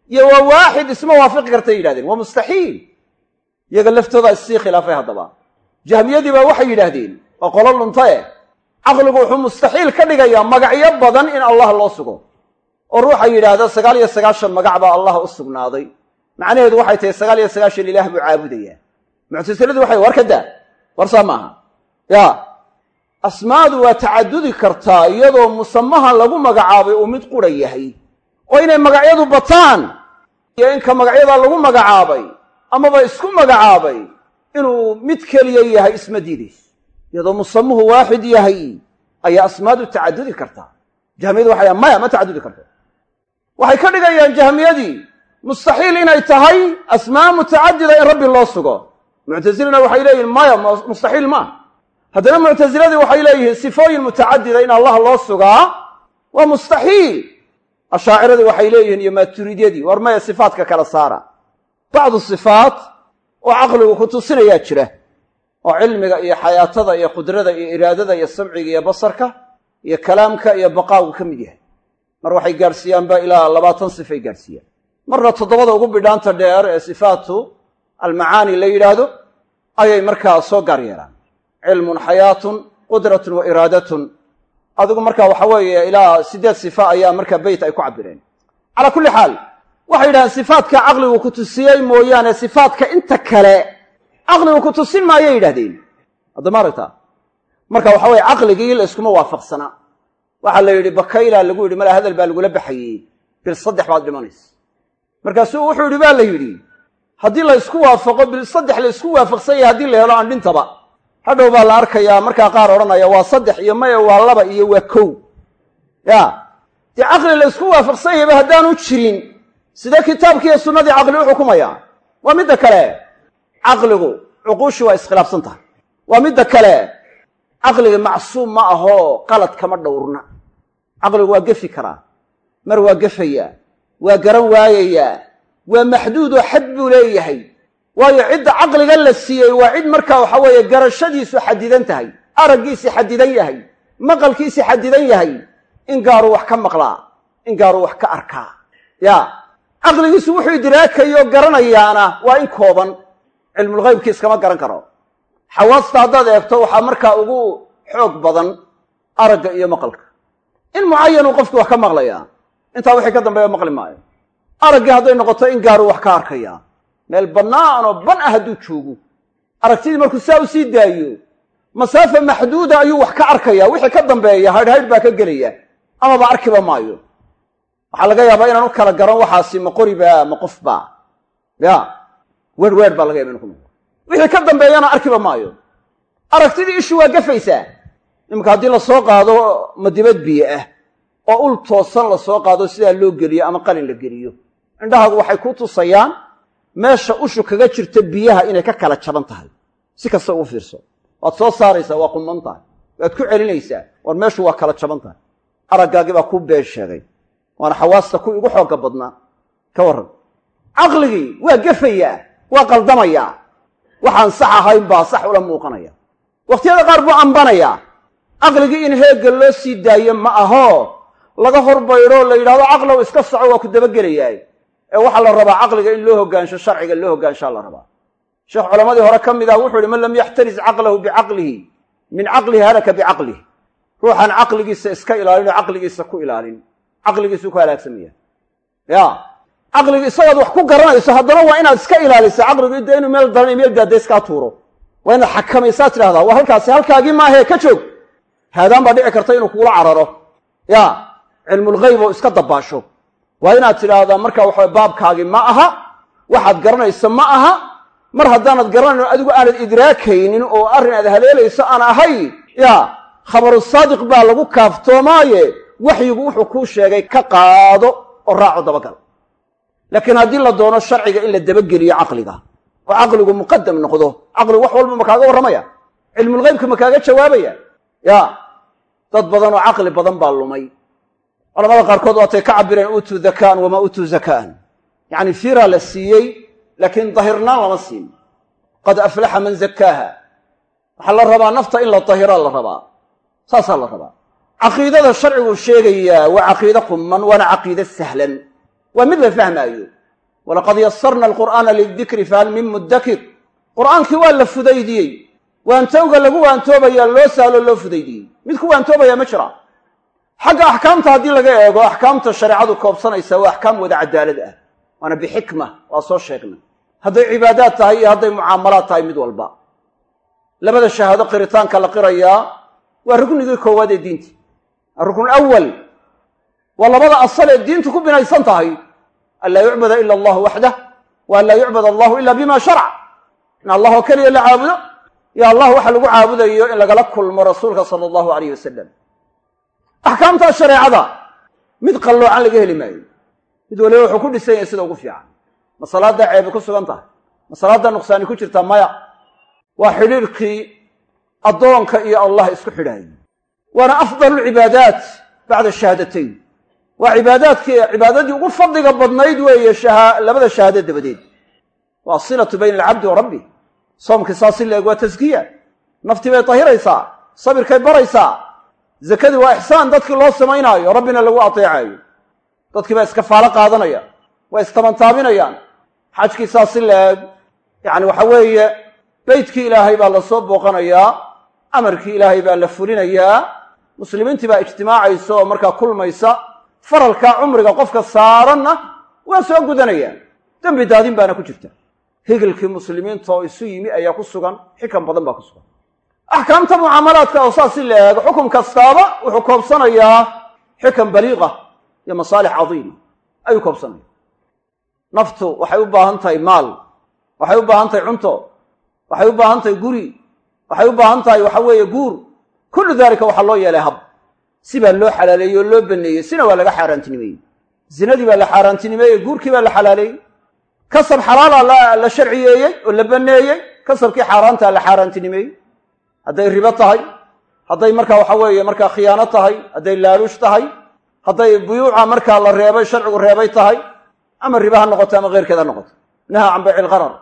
Iyo waa waaxid isma waafiqi kartay yidhahdeen waa mustaxiil. Iyaga laftooda issii khilaafay haddaba. Jahmiyadii baa waxay yidhaahdeen waa qolo luntae caqligu wuxuu mustaxiil ka dhigayaa magacyo badan in allah loo sugo. Oo ruuxa yidhaahda sagaal iyo sagaashan magac baa allah u sugnaaday macnaheedu waxay tahay sagaal iyo sagaashan ilaah buu caabudayaa muctasiladu waxay war ka daa? War saa maaha. Ya. Asmaadu waa tacadudi kartaa iyadoo musamaha lagu magacaabay uu mid qura yahay. Oo inay magacyadu bataan iyo inka magacyadaa lagu magacaabay amaba isku magacaabay inuu mid keliya yahay isma diidays iyadoo musamuhu waaxid yahay ayaa asmaadu tacadudi kartaa. Jahmiyadu waxay maya ma tacadudi karto. Waxay ka dhigayaan jahmiyadii mustaxiil inay tahay asmaa mutacadida in rabbi loo sugo. Muctasilina waxay leeyihiin maya mustaxiil maaha haddana muctasiladii waxay leeyihiin sifooyin mutacadida in allah loo sugaa waa mustaxiil ashaaciradii waxay leeyihiin iyo maaturiidyadii war maya sifaatka kala saara. Bacdu sifaat oo caqligu ku tusinayaa jira oo cilmiga iyo xayaatada iyo qudrada iyo iraadada iyo samciga iyo basarka iyo kalaamka iyo baqaagu ka mid yahay. Mar waxay gaadhsiiyaanba ilaa labaatan sifay gaadhsiiyaan marna toddobada ugu bidhaanta dheer ee sifaatu almacaani la yidhaahdo ayay markaa soo gaar yeelaan. Cilmun xayaatun qudratun wa iraadatun. Adigu marka waxa weeye ilaa siddeed sifa ayaa markaa beyt ay ku cabireen calaa kulli xaal waxay yidhahdeen sifaadka caqligu ku tusiyey mooyaane sifaadka inta kale caqligu ku tusin maayay yidhahdeen haddama aragtaa marka waxa weye caqligii la iskuma waafaqsana. Waxaa la yidhi bakaylaa lagu yidhi malaa hadal baa lagula baxayey. Bil saddex baad dhimanaysa markaasuu wuxuu yidhi baa la yidhi? Haddii la ysku waafaqo bil saddex la isku waafaqsan yahay haddii la helo aan dhintaba hadhow baa la arkayaa markaa qaar odhanaya waa saddex iyo maya waa laba iyo waa kow. Ya. Dee caqli la ysku waafaqsan yahayba haddaanu jirin. Sidee kitaabki iyo sunnadii caqli u xukumaya. Waa midda kale. Caqligu cuquushi waa iskhilaafsan tahay. Waa midda kale. Caqliga macsuum ma ahoo qalad kama dhowrna. Caqligu waa gefi karaa. Mar waa gefayaa waa garan waayayaa. Waa maxduudoo xad buu leeyahay. Waayo cidda caqliga la siiyey waa cid markaa waxa weeye garashadiisu xadidan tahay araggiisii xadidan yahay maqalkiisii xadidan yahay. In gaaruu wax ka maqlaa in gaaruu wax ka arkaa. Ya caqligiisu wuxuu idraakayo garanayaana waa in kooban. Cilmulghaybkii iskama garan karo. Xawaasta haddaad eegto waxaa markaa ugu xoog badan aragga iyo maqalka. In mucayanuu qofkii wax ka maqlayaa intaa wixii ka dambeeya maqli maayo. Araggii hadday noqoto in gaaruu wax ka arkayaa meel bannaan oo ban ah hadduu joogo. Aragtidii markuu saa u sii daayo masaafa maxduuda ayuu wax ka arkaya. Wixii ka dambeeya haydhhaydh baa ka gelaya. Amaba arkiba maayo. Waxaa laga yaabaa inaan u kala garan waxaasi ma qoriba ma qofba ya werhweer baa laga yaba inu ku wixii ka dambeeyana arkiba maayo. Aragtidii ishu waa gafaysaa. Iminka haddii la soo qaado madibad biyo ah oo ul toosan la soo qaado sidaa loo geliyo ama qalin la geliyo. Indhahaagu waxay ku tusayaan meesha ushu kaga jirta biyaha inay ka kala jaban tahay. Si kasta ugu fiirso. Waad soo saaraysaa waa qumman tahay. Waad ku celinaysaa war meeshu waa kala jaban tahay. Araggaagii baa kuu been sheegay. Waana xawaasta kuwii ugu xoogga badnaa. Ka warran. Caqligii waa gefayaa waa qaldamayaa. Waxaan sax ahayn baa sax ula muuqanaya. Wakhtiyada qaar buu ambanayaa. Caqligii in heegga loo sii daayo ma aho laga horbaydho la yidhahdo caqlow iska soco waa ku dabagelayaay ee waxaa la rabaa caqliga in loo hogaansho sharciga loo hogaanshaa la rabaa. Sheekh culammadii hore ka mid ah wuxuu yihi man lam yaxtaris caqlahu bicaqlihi min caqlihi halaka bicaqlihi ruuxaan caqligiisa iska ilaalin oo caqligiisa ku ilaalin. Caqligiisuu ku halaagsamaya ya. Caqligi isagaad wax ku garanayso haddana waa inaad iska ilaalisa caqligu de inuu meel daran meel daada iskaa tuuro. Waa inaad xakamaysaa tidhahdaa waa halkaasi halkaagii maahee ka joog. Haadaan baa dhici karta inuu kugula cararo. Ya cilmulghayb oo iska dabaasho. Waa inaad tidhaahdaa marka waxa baabkaagii ma aha. Waxaad garanaysa ma aha. Mar haddaanad garanayn adigu aanad idraakaynin oo arrin aad haleelayso aan ahay ya khabaru saadiq baa lagu kaaftoomaaye waxyigu wuxuu kuu sheegay ka qaado oo raaco dabagal. Laakiin haddii la doono sharciga in la dabageliyo caqliga oo caqligu muqadam noqdo caqligu wax walba ma kaaga warramaya. Cilmulghaybka ma kaaga jawaabaya. Ya dad badan oo caqli badan baa lumay culamada qaarkood waatay ka cabireen uutuu dakaan wamaa uutuu zakaan. Yacni firaa la siiyey laakiin dahirnaan lama siin. Qad aflaxa man zakaaha waxaa la rabaa nafta in la dahiraa la rabaa. Saasaa la rabaa. Caqiidada sharcigu sheegayaa waa caqiide qumman waana caqiide sahlan. Waa mid la fahmaayo. Walaqad yasarna alqur'aana lidikri fahal min muddakir. Qur'aankii waa la fudaydiyey. Waantowga lagu waantoobayaa loo sahlo loo fudaydiyey. Mid ku waantoobaya ma jira xagga axkaamta haddii laga eego axkaamta shareecadu koobsanaysa waa axkaam wada cadaalad ah. Waana bixikma waa soo sheegnay. Hadday cibaadaad tahay iyo hadday mucaamalaad tahay mid walba. Labada shahaado qiritaanka la qirayaa waa ruknigii koowaad ee diinta. Aruknu awal waa labada asal ee diintu ku binaysan tahay. An laa yucbada ila allahu waxdah wa an laa yucbad allahu ila bima sharac in allah oo keliya la caabudo iyo allah waxa lagu caabudayo in lagala kulmo rasuulka sala allahu alayh wasalam axkaamtaa shareecada mid qalloocan laga heli maayo mid waliba wuxuu ku dhisan yahay sida ugu fiican. Ma salaaddaa ceebi ku sugan tahay? Ma salaaddaa nuqsaani ku jirtaa maya? Waa xidhiirkii addoonka iyo allah isku xidhaayay waana afdalu lcibaadaat bacda shahaadatayn waa cibaadaadkii cibaadadii ugu fadliga badnayd weeye labada shahaado dabadeed. Waa asilatu bayna alcabdi wa rabbi. Soomkii saas in laeg waa taskiya naftii bay tahiraysaa sabirkay baraysaa zakadii waa ixsaan dadkii loo samaynaayo rabbina lagu ateecaayo. Dadkii baa iskafaalo qaadanaya waa istabantaabinayaan xajkii saas in laeg yacni waxa weeye beytkii ilaahay baa la soo booqanayaa amarkii ilaahay baa la fulinayaa. Muslimiintii baa ijtimaacaysa oo markaa kulmaysa faralkaa cumriga qofka saaranna waa soo gudanayaan. Dembi daadin baana ku jirta. Higilkii muslimiinta oo isu yimi ayaa ku sugan xikan badan baa ku sugan axkaamta mucaamalaadka oo saas in la eego xukum kastaaba wuxuu koobsanayaa xikan baliiqa iyo masaalix cadiima ayuu koobsanaya naftu waxay u baahan tahay maal waxay u baahan tahay cunto waxay u baahan tahay guri waxay u baahan tahay waxa weeye guur. Kullu daalika waxaa loo yeelay hab. Si baa loo xalaaleeyey oo loo baneeyey sina waa laga xaaraantinimeeyey. Zinadii baa la xaaraantinimeeyey guurkii baa la xalaaleeyey. Kasab xalaala la sharciyeeyey oo la baneeyey kasabkii xaaraantaa la xaaraantinimeeyey hadday ribo tahay hadday markaa waxa weeye markaa khiyaano tahay hadday laaluush tahay hadday buyuuca markaa la reebay sharcigu reebay tahay ama riba ha noqoto ama keyrkeed ha noqoto. Nahaa can bayci lqarar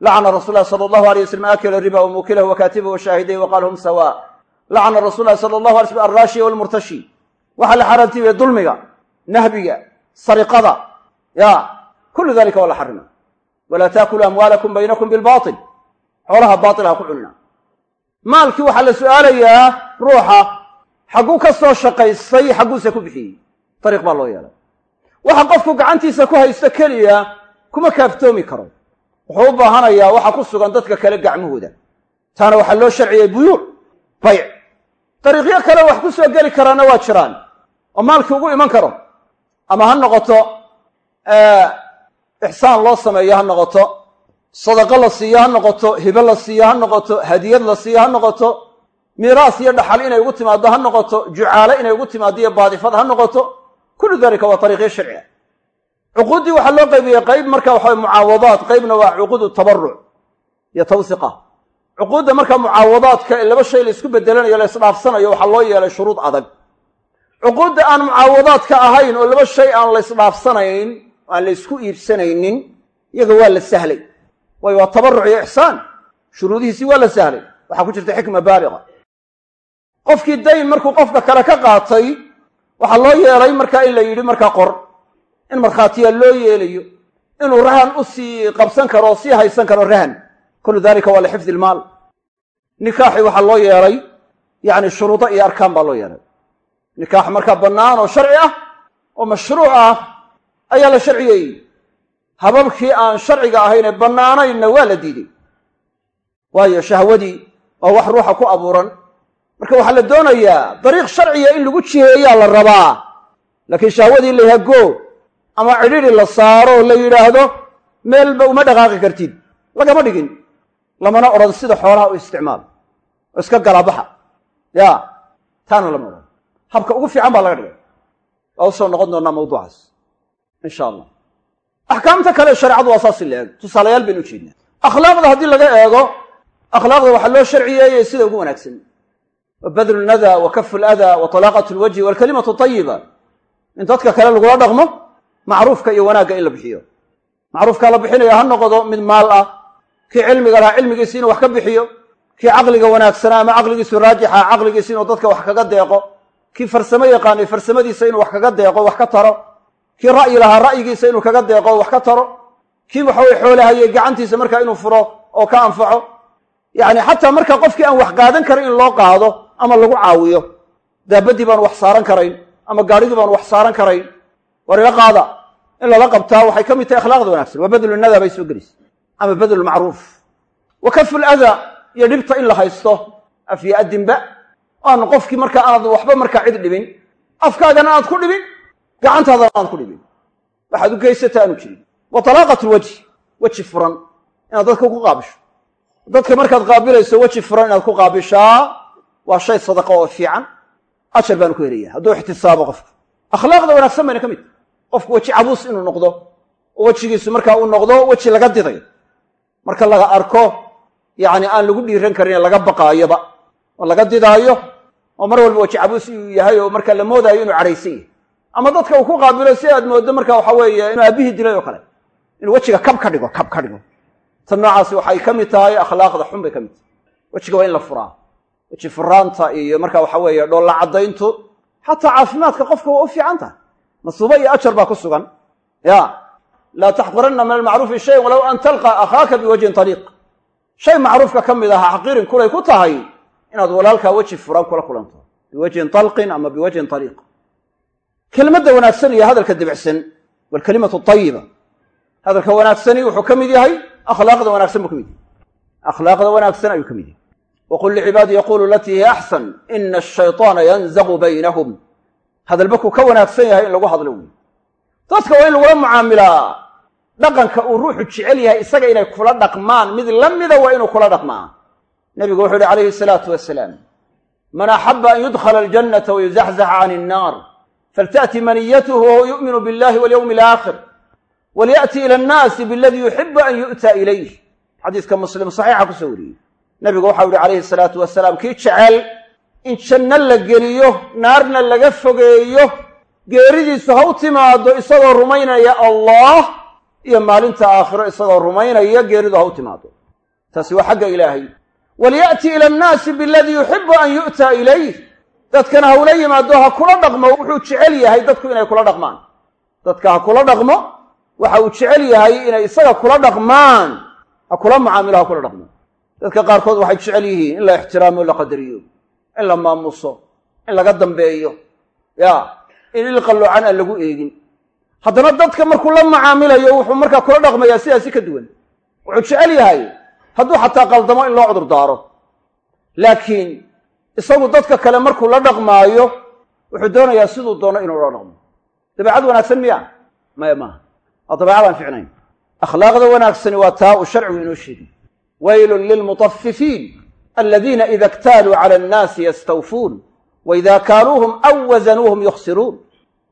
lacana rasul lahi sala allahu alay waslm akila riba wamukilahu wakatibahu washaahiday waqaala hum sawa. Lacana rasul lahi sala allahu alay slm alraashiya walmurtashi waxaa la xaaraantimaya dulmiga nahbiga sariqada. Ya kullu dalika waa la xarima walaa taakulu amwaalakum baynakum bilbail xoolaha baail ha ku cunina maalkii waxaa la su'aalayaa ruuxa xagguu ka soo shaqaystay xagguuse ku bixiyey. Dariiq baa loo yeelay. Waxa qofku gacantiisa ku haysto keliya kuma kaaftoomi karo. Wuxuu u baahanayaa waxa ku sugan dadka kale gacmahooda. Taana waxaa loo sharciyey buyuuc bayc dariiqyo kale wax ku soo geli karaana waa jiraan. Oo maalkii ugu iman karo. Ama ha noqoto ixsaan loo sameeyo ha noqoto sadaqo la siiyo ha noqoto hibe la siiyo ha noqoto hadiyad la siiyo ha noqoto miiraas iyo dhaxal inay ugu timaado ha noqoto jucaale inay ugu timaado iyo baadifad ha noqoto kullu dalika waa ariiqyo sharci ah. Cuquuddii waxaa loo qaybiyey qayb marka waxa mucaawadaad qaybna waa cuquudu tabaruc iyo tawsiqa cuquudda marka mucaawadaadka ee laba shay la isku bedelanayo la isdhaafsanayo waxaa loo yeelay shuruud adag. Cuquudda aan mucaawadaadka ahayn oo laba shay aan la isdhaafsanayn aan la isku iibsanaynin iyaga waa la sahlay waayo waa tabaruc iyo ixsaan shuruudihiisii waa la sahlay. Waxaa ku jirta xikma baaliqa qofkii dayn markuu qofka kale ka qaatay waxaa loo yeelay markaa in la yidhi markaa qor. In markhaatiyaa loo yeelayo. Inuu rahan u sii qabsan karo oo sii haysan karo rahan. Kullu dalika waa lixifdi ilmaal nikaaxi waxaa loo yeelay yacni shuruudo iyo arkaan baa loo yeelay. Nikaax markaa bannaan oo sharci ah oo mashruuc ah ayaa la sharciyeeyey hababkii aan sharciga ahaynee bannaanaynna waa la diiday waayo shahwadii waa wax ruuxa ku abuuran. Marka waxaa la doonayaa dariiq sharciya in lagu jiheeyaa la rabaa. Laakiin shahwadii la yahago ama cidhidhi la saaro la yidhaahdo meelba uma dhaqaaqi kartid. Lagama dhigin. Lamana odhan sida xoolaha u isticmaal. Oo iska galaabaxa ya taana lama odhan habka ugu fiican baa laga dhigay. Waa u soo noqon doonaa mawduucaas. Insha allah axkaamta kale shareecadu waa saasi la eeg tusaalayaal baynu ujeednaa akhlaaqda haddii laga eego akhlaaqda waxaa loo sharciyeeyey sida ugu wanaagsan. Wa badlu wa kafu ladaa wa talaaqat lwajhi walkalimatu tayiba in dadka kale lagula dhaqmo macruufka iyo wanaagga in la bixiyo. Macruufkaa la bixinaya ha noqdo mid maal ah. Kii cilmiga lahaa cilmigiisi inuu wax ka bixiyo. Kii caqliga wanaagsanaa ama caqligiisu raajixa caqligiisi inuu dadka wax kaga deeqo. Kii farsamo yaqaanay farsamadiisa inuu wax kaga deeqo wax ka taro kii ra'yi lahaa ra'yigiisa inuu kaga deeqo wax ka taro. Kii waxaweye xoolahayey gacantiisa markaa inuu furo oo ka anfaco. Yacni xataa markaa qofkii aan wax qaadan karin in loo qaado ama lagu caawiyo daabaddii baan wax saaran karayn ama gaadhigii baan wax saaran karayn. War ila qaada in lala qabtaa waxay ka mid tahay akhlaaqda wanagsan waa badlu nadaa bay soo gelaysa ama badlu macruuf. Wa kafu ladaa iyo dhibta in la haysto af yo addinba. Aan qofkii markaa aanad waxba markaa cid dhibin afkaagana aad ku dhibin gacantaadana aad ku dhibin. Waxaad u geysata aanu jirin wa talaaqat lwajhi weji furan inaad dadka ku qaabisho. Dadka markaad qaabilayso weji furan inaad ku qaabishaa waa shay sadaqa oo fiican. Ajar baanu ku helaya hadduu ixtisaabo qofku akhlaaqda wanaagsan bayna ka mid qofku weji cabuus inuu noqdo oo wejigiisu markaa uu noqdo weji laga didayo marka laga arko yacni aan lagu dhiiran karin laga baqaayoba. Oo laga didaayo oo mar walba weji cabuus uu yahay oo marka la moodaayo inuu cadhaysan yahay ama dadka uu ku qaabilo si aad mooddo marka waxa weeye inuu aabihii dilay oo kale. Inuu wejiga kab ka dhigo kab ka dhigo. Tan noocaasi waxay ka mid tahay akhlaaqda xun bay ka mid tahay. Wejiga waa in la furaa. Weji furaanta iyo marka waxa weeye dhoolla caddayntu xataa caafimaadka qofka waa u fiican tahay. Masuubo iyo ajar baa ku sugan. Ya laa taxqiranna min almacruufi shayan walow an talqa akhaaka biwajhin taliiq. Shay macruufka ka mid aha xaqiirin kulay ku tahay inaad walaalkaa weji furan kula kulanto. Biwajhin talqin ama biwajhin taliiq kelmadda wanaagsan iyo hadalka debicsan walkalimatu tayiba hadalka wanaagsani wuxuu ka mid yahay akhlaaqda wanaagsan buu ka mid yahay. Akhlaaqda wanaagsan ayuu ka mid yahay. Waqul licibaadi yaqulu latii hiya axsan ina ashayطaana yanzaqu baynahum. Hadalba kuu ka wanaagsan yahay in lagu hadlo wey dadka waa in lagula mucaamilaa. Dhaqanka uu ruuxu jecel yahay isaga inay kula dhaqmaan. Mid la mida waa inuu kula dhaqmaa. Nebigu wuxuu yihi calayhi salaatu wasalaam man axaba an yudkhala aljannata wayuzaxzaxa can innaar falta'ti maniyatuhu wahuwa yu'minu billahi walyowmi alaakhir walyaأti ila annaasi biladii yuxibu an yu'ta ilayh xadiiska muslim saxiixa ku soo wariyey nebigu waxau yihi calayhi salaatu wasalaam kii jecel in janno la geliyo naarna laga fogeeyo geeridiisu ha u timaado isagoo rumaynaya allah iyo maalinta aakhiro isagoo rumaynaya geeridu ha u timaado taasi waa xagga ilaahay walyaأti ila annaasi biladii yuxibu an yu'ta ilayh dadkana ha ula yimaado ha kula dhaqmo wuxuu jecel yahay dadku inay kula dhaqmaan. Dadka ha kula dhaqmo waxa uu jecel yahay inay isaga kula dhaqmaan. Ha kula mucaamilo ha kula dhaqmo. Dadka qaarkood waxay jecel yihiin in la ixtiraamo la qadariyo in la maamuso in laga dambeeyo. Ya in il qalloocan aan lagu eegin. Haddana dadka markuu la macaamilayo wuxuu markaa kula dhaqmayaa sidaasi ka duwan. Wuxuu jecel yahay hadduu xataa qaldamo in loo cudur daaro. Laakiin isagu dadka kale markuu la dhaqmaayo wuxuu doonayaa siduu doono inuu la dhaqmo. Dabeecad wanaagsan miya? Maya maaha. Waa dabeecadaan ficnayn akhlaaqda wanaagsani waa taa uu sharcigu inoo sheegay. Waylun lilmutafifiin aladiina ida ktaaluu cala annaasi yastawfuun waida kaaluuhum aw wasanuuhum yukhsiruun.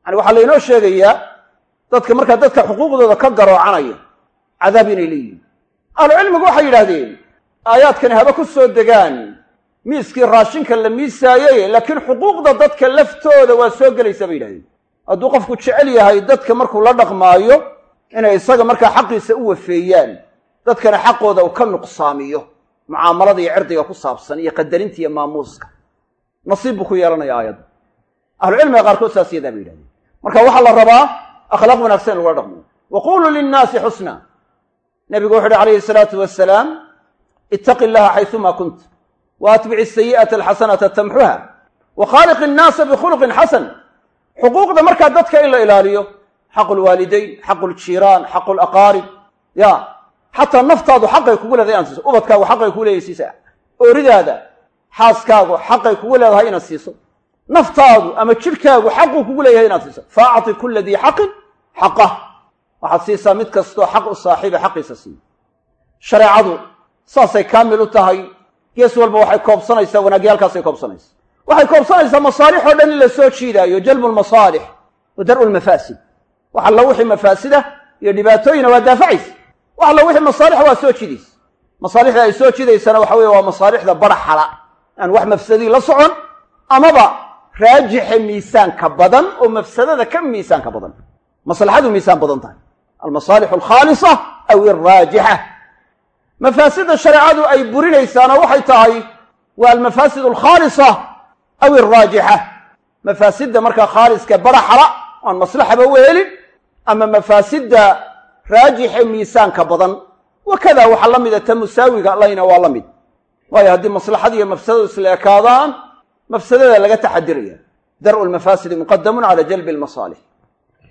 Yani waxaa laynoo sheegayaa dadka markaa dadka xuquuqdooda ka garoocanaya cadaab inay leeyihiin ahlucilmigu waxay yidhaahdeen aayaadkani haba ku soo degaan miiskii raashinka la miisaayey laakiin xuquuqda dadka laftooda waa soo gelaysaa bay yidhahdeen. Hadduu qofku jecel yahay dadka markuu la dhaqmaayo inay isaga markaa xaqiisa u wafeeyaan dadkana xaqooda uu ka nuqsaamiyo mucaamalada iyo cirdiga ku saabsan iyo qadarinta iyo maamuuska. Nasiib buu ku yeelanaya aayadda ahlucilmiga qaarkood saas yadaa bay yidhahdeen. Marka waxaa la rabaa akhlaaq wanaagsan in lagula dhaqmo. Wa quluu linnaasi xusna nabigu wuxu uhi calayhi salaatu wasalaam ittaqi illaha xaysumaa kunt wa atbici asayi'ata alxasanata tamxuha wa khaaliq innaasa bikhuluqin xasan xuquuqda markaa dadka in la ilaaliyo xaqu lwaalidayn xaqu ljiiraan xaqu laqaarib ya xataa naftaadu xaqay kugu leedahay inaad siiso ubadkaagu xaqay kugu leedahay siisa ooridaada xaaskaagu xaqay kugu leedahay inaad siiso naftaadu ama jidhkaagu xaquu kugu leeyahay inaad siiso faacti kula dii xaqin xaqah waxaad siisaa mid kastoo xaq u saaxiiba xaqiisa siiya shareecadu saasay kaamil u tahay gees walba waxay koobsanaysaa wanaagyaalkaasay koobsanaysaa. Waxay koobsanaysaa masaalix oo dhan in la soo jiidaayo jalbu lmasaalix wa dar'u lmafaasid wax alla wixii mafaasida iyo dhibaatooyina waa daafacaysa wax alla wixii masaalixa waa soo jidaysa masaalixda ay soo jidaysana waxa weye waa masaalixda baraxala aan wax mafsadii la socon amaba raajixa miisaanka badan oo mafsadada ka miisaanka badan. Maslaxadu miisaan badan tahay. Almasaalixu alkhaalisa aw alraajixa mafaasida shareecadu ay burinaysaana waxay tahay waa almafaasid alkhaalisa aw alraajixa. Mafaasidda markaa khaaliska baraxala aan maslaxaba wehelin ama mafaasidda raajixa miisaanka badan. Wakada waxaa la mida ta musaawiga layna waa la mid. Waayo haddii maslaxad iyo mafsadadu isla ekaadaan mafsadada laga taxadiraya dar'u lmafaasidi muqadamun cala jalbi lmasaalix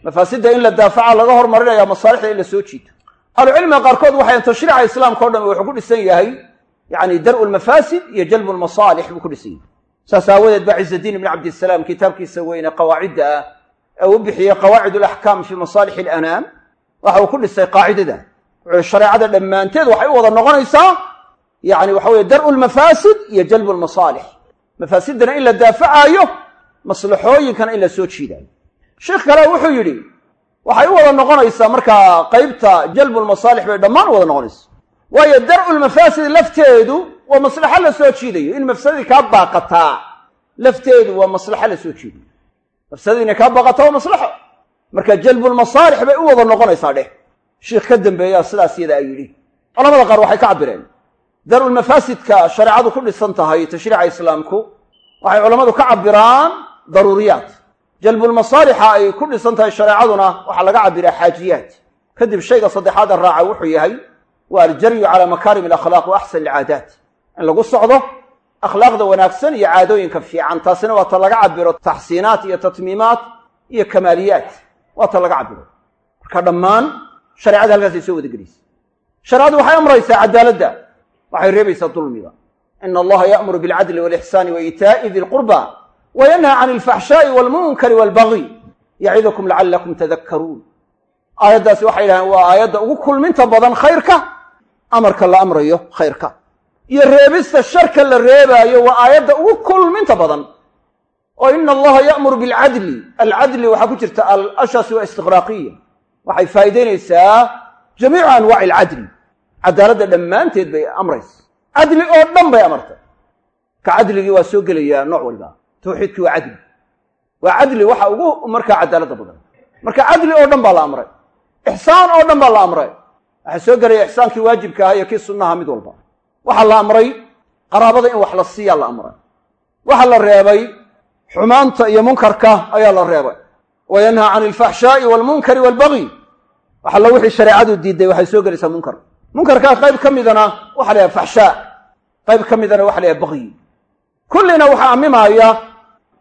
mafaasidda in la daafaca laga hormarinaya masaalixda in la soo jiito ahlucilmiga qaarkood waxay tashriica islaamka o dhan wuxuu ku dhisan yahay yani dar'u lmafaasid iyo jalbu lmasaalix buu ku dhisan yahay. Saas aawadeed baa ciizadiin ibn cabdisalaam kitaabkiisa weyne qawaacidda ah ee uu bixiyey qawaacid alaxkaam fi masaalix alanaam waxa uu ku dhisay qaacidada. Wuxuu shareecada dhammaanteed waxay u wada noqonaysaa yani waxa weye dar'u lmafaasid iyo jalbu lmasaalix mafaasiddana in la daafacaayo maslaxooyinkana in la soo jiidaayo. Sheikh kale wuxuu yidhi waxay u wada noqonaysaa markaa qaybta jalbulmasaalix bay dhammaan u wada noqonaysa waayo dar'u lmafaasid lafteedu waa maslaxo la soo jiidayo. In mafsadadii kaa baaqataa lafteedu waa maslaxo la soo jiidayo. Mafsadadii inay kaa baaqataa waa maslaxo. Marka jalbulmasaalix bay u wada noqonaysaa dheh. Sheikh ka dambeeyaa sidaas yada ay yidhi. Culamada qaar waxay ka cabireen dar'ulmafaasidka shareecadu ku dhisan tahay tashriica islaamku. Waxay culammadu ka cabiraan daruuriyaat jalbulmasaalixa ay ku dhisan tahay shareecaduna waxaa laga cabiraa xaajiyaat kadib shayga saddexaada raaca wuxuu yahay waa aljaryu calaa makaarim alakhlaaq wa axsan alcaadaat in lagu socdo akhlaaqda wanaagsan iyo caadooyinka fiican taasina waa ta laga cabiro taxsiinaat iyo tatmiimaat iyo kamaaliyaat. Waa ta laga cabiro marka dhammaan shareecada halkaasay soo wadagelaysa shareecadu waxay amraysaa cadaaladda. Waxay reebaysaa dulmiga. Ina allaha ya'muru bilcadli walixsaani wa iitaa'i di lqurba wa yanha can alfaxshaa'i walmunkari walbagyi yacidukum lacallakum tadakkaruun aayaddaasi waxay yidhahdeen waa aayadda ugu kulminta badan khayrka amarka la amrayo khayrka. Iyo reebista sharka la reebaayo waa aayadda ugu kulminta badan. Oo ina allaha ya'muru bilcadli alcadli waxaa ku jirta alashaasi waa istiqraaqiya waxay faa'iidaynaysaa jamiicu anwaaci alcadli cadaaladda dhammaanteed bay amraysa. Cadli oo dhan bay amartay ka cadligii waa soo gelayaa nooc walba tawxiidkii waa cadli. Waa cadli waxa ugu markaa cadaaladda badan. Marka cadli oo dhan baa la amray. Ixsaan oo dhan baa la amray. Waxaa soo gelaya ixsaankii waajibka aha iyo kii sunnaha mid walba. Waxaa la amray qaraabada in wax la siiyaa la amray. Waxaa la reebay xumaanta iyo munkarka ayaa la reebay. Wa yanhaa can alfaxshaa'i waalmunkari waalbagyi wax wixii shareecadu diidday waxay soo gelaysaa munkar. Munkarkaa qayb ka midana waxa la yahay faxshaa qayb ka midana waxa la yahay bagyi kullina waxaa ammimaaya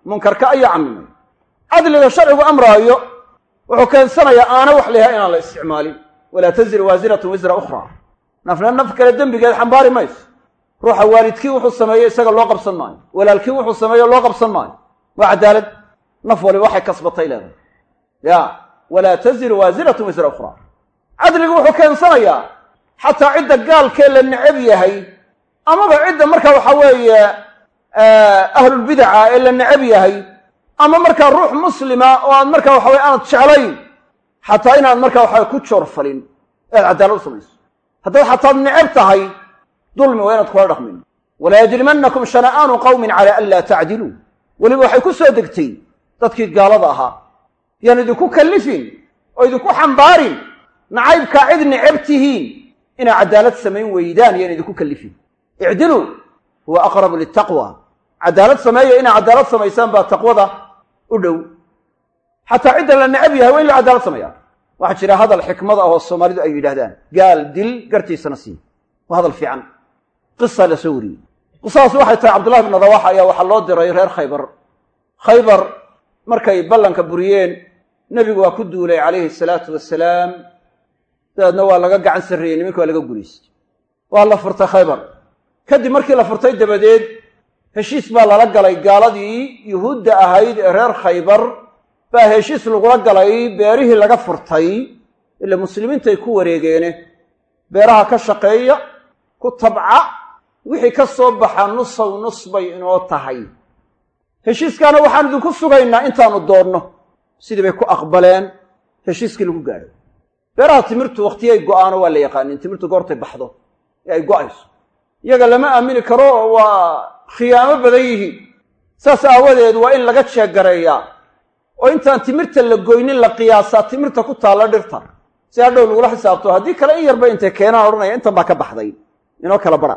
munkarka ayaa cammimaya cadliga sharcigu amraayo wuxuu keensanayaa aana wax la yahay inaan la isticmaalin. Walaa taziru waasiratun wisra ukhra nafna naf kale dembigeed xambaari mayso. Ruuxa waalidkii wuxuu sameeyey isaga loo qabsan maayo. Walaalkii wuxuu sameeyo loo qabsan maayo. Waa cadaalad. Naf waliba waxay kasbatay leedahay. Ya walaa taziru waasiratun wisra ukhra cadligu wuxuu keensanayaa xataa cidda gaalkee la necab yahay amaba cidda marka waxa weeye ahlulbidaca ee la necab yahay ama markaa ruux muslima oo aad marka waxa weye aanad jeclayn xataa inaad marka waxa ku joor falin cadaalad u samayso. Haddaad xataad necab tahay dulmi waa inaad kula dhaqmin. Walaa yajrimanakum shana'aanu qawmin cala an laa tacdiluu weliba waxay ku soo degtay dadkii gaalada ahaa. Yaan idinku kallifin oo idinku xambaarin nacaybkaa cid necab tihiin inaa cadaalad samayn weydaan yaan idinku kallifin icdiluu huwa aqrabu litaqwa cadaalad sameeya inaa cadaalad samaysaan baa taqwada u dhow. Xataa cidda la necab yahay waa in la cadaalad sameeya waxaa jira hadal xikmad ah oo soomaalidu ay yidhahdaan gaal dil gartiisana sii waa hadal fiican. Qisa la soo wariyey. Qisadaas waxay tahay cabdullahi bn rawaxa ayaa waxaa loo diray reer khaybar. Khaybar markay ballanka buriyeen nebigu waa ku duulay calayhi salaatu wasalaam dabeedna waa laga gacan sarreeyey niminka waa laga guulaystay waa la furtay khaybar kadib markii la furtay dabadeed heshiis baa lala galay. Gaaladii yuhuudda ahayd ee reer khaybar baa heshiis lagula galay beerihii laga furtay ila muslimiintay ku wareegeene. Beeraha ka shaqeeya ku tabca wixii ka soo baxa nusow nus bay inoo tahay. Heshiiskaana waxaan idinku sugaynaa intaanu doonno sidii bay ku aqbaleen heshiiskii lagu gaadhay beeraha timirtu wakhtiyay go'aano waa la yaqaanin timirtu goortay baxdo ee ay go'ayso iyaga lama aamini karo waa khiyaamo badan yihiin. Saas aawadeed waa in laga jeegareeyaa oo intaan timirta la goynin la qiyaasaa timirta ku taalla dhirta. Si hadhow lagula xisaabto haddii kale in yarba intay keenaan odhanaya intan baa ka baxday. Inoo kala bara.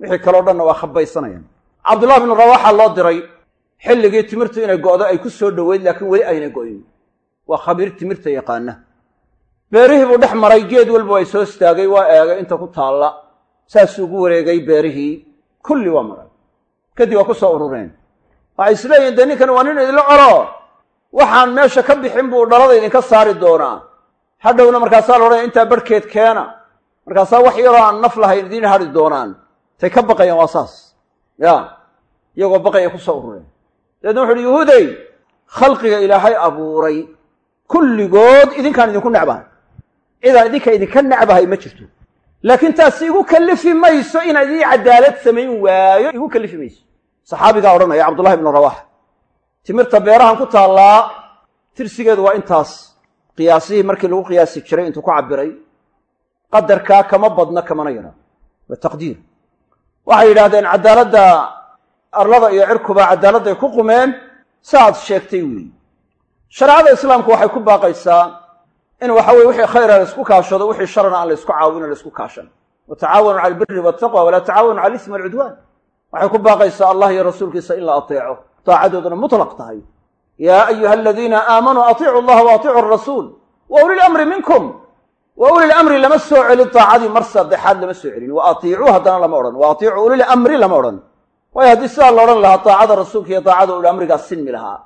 Wixii kaleo dhanna waa khabaysanayaan cabdullahi bnu rawaxa loo diray xilligii timirtu inay go'do ay ku soo dhoweyd laakiin weli ayna go'in waa khabiir timirta yaqaana. Beerihii buu dhex maray geed walba ay soo istaagay waa eegay inta ku taalla saasuu ugu wareegay beerihii kulli waa maray. Kadib waa ku soo urureen. Waxay isleeyihin dee ninkan waa nin idinla colo? Waxaan meesha ka bixin buu dhalada idinka saari doonaa. Hadhowna markaasaa la odhanaya intaa barhkeed keena. Markaasaa wax yaroo aan naf lahayn idiin hadhi doonaan. Tay ka baqayaan waa saas. Ya iyagoo baqaya ku soo urureen. Dabeedna wuxu uhi yuhuudey khalqiga ilaahay abuuray. Kulligood idinkaan idinku necbahay. Cidaan idinka idinka necbahay ma jirto laakiin taasi igu kallifi mayso inaan idin cadaalad samayn waayo igu kallifi mayso. Saxaabigaa odhanaya cabdullahi bnu rawaxa timirta beerahan ku taallaa tirsigeedu waa intaas. Qiyaasihii markii lagu qiyaasi jiray intuu ku cabbiray qadarkaa kama badna kamana yara. Waa taqdiir. Waxay yidhahdeen cadaaladda arlada iyo cirkuba cadaaladday ku qumeen saaad sheegtay weeyi shareecada islaamku waxay ku baaqaysaa in waxa weye wixii khayra la isku kaashado wixii sharana aan la isku caawino la isku kaashan. Wa tacaawanu cala albiri waltaqwa walaa tacaawanu cala alismi walcudwaan waxay ku baaqaysaa allah iyo rasuulkiisa in la ateeco. Daacadooduna mutlaq tahay. Yaa ayuha aladiina aamanuu atiicu allaha wa atiicu arasuul wa uli lamri minkum. Wa uli lamri lama soo celin daacadii mar saddexaad lama soo celin. Wa atiicuu haddana lama odhan. Wa atiicu ulil amri lama odhan. Waayo haddii sidaa la odhan lahaa daacada rasuulka iyo daacada uli amrigaa sinmi lahaa.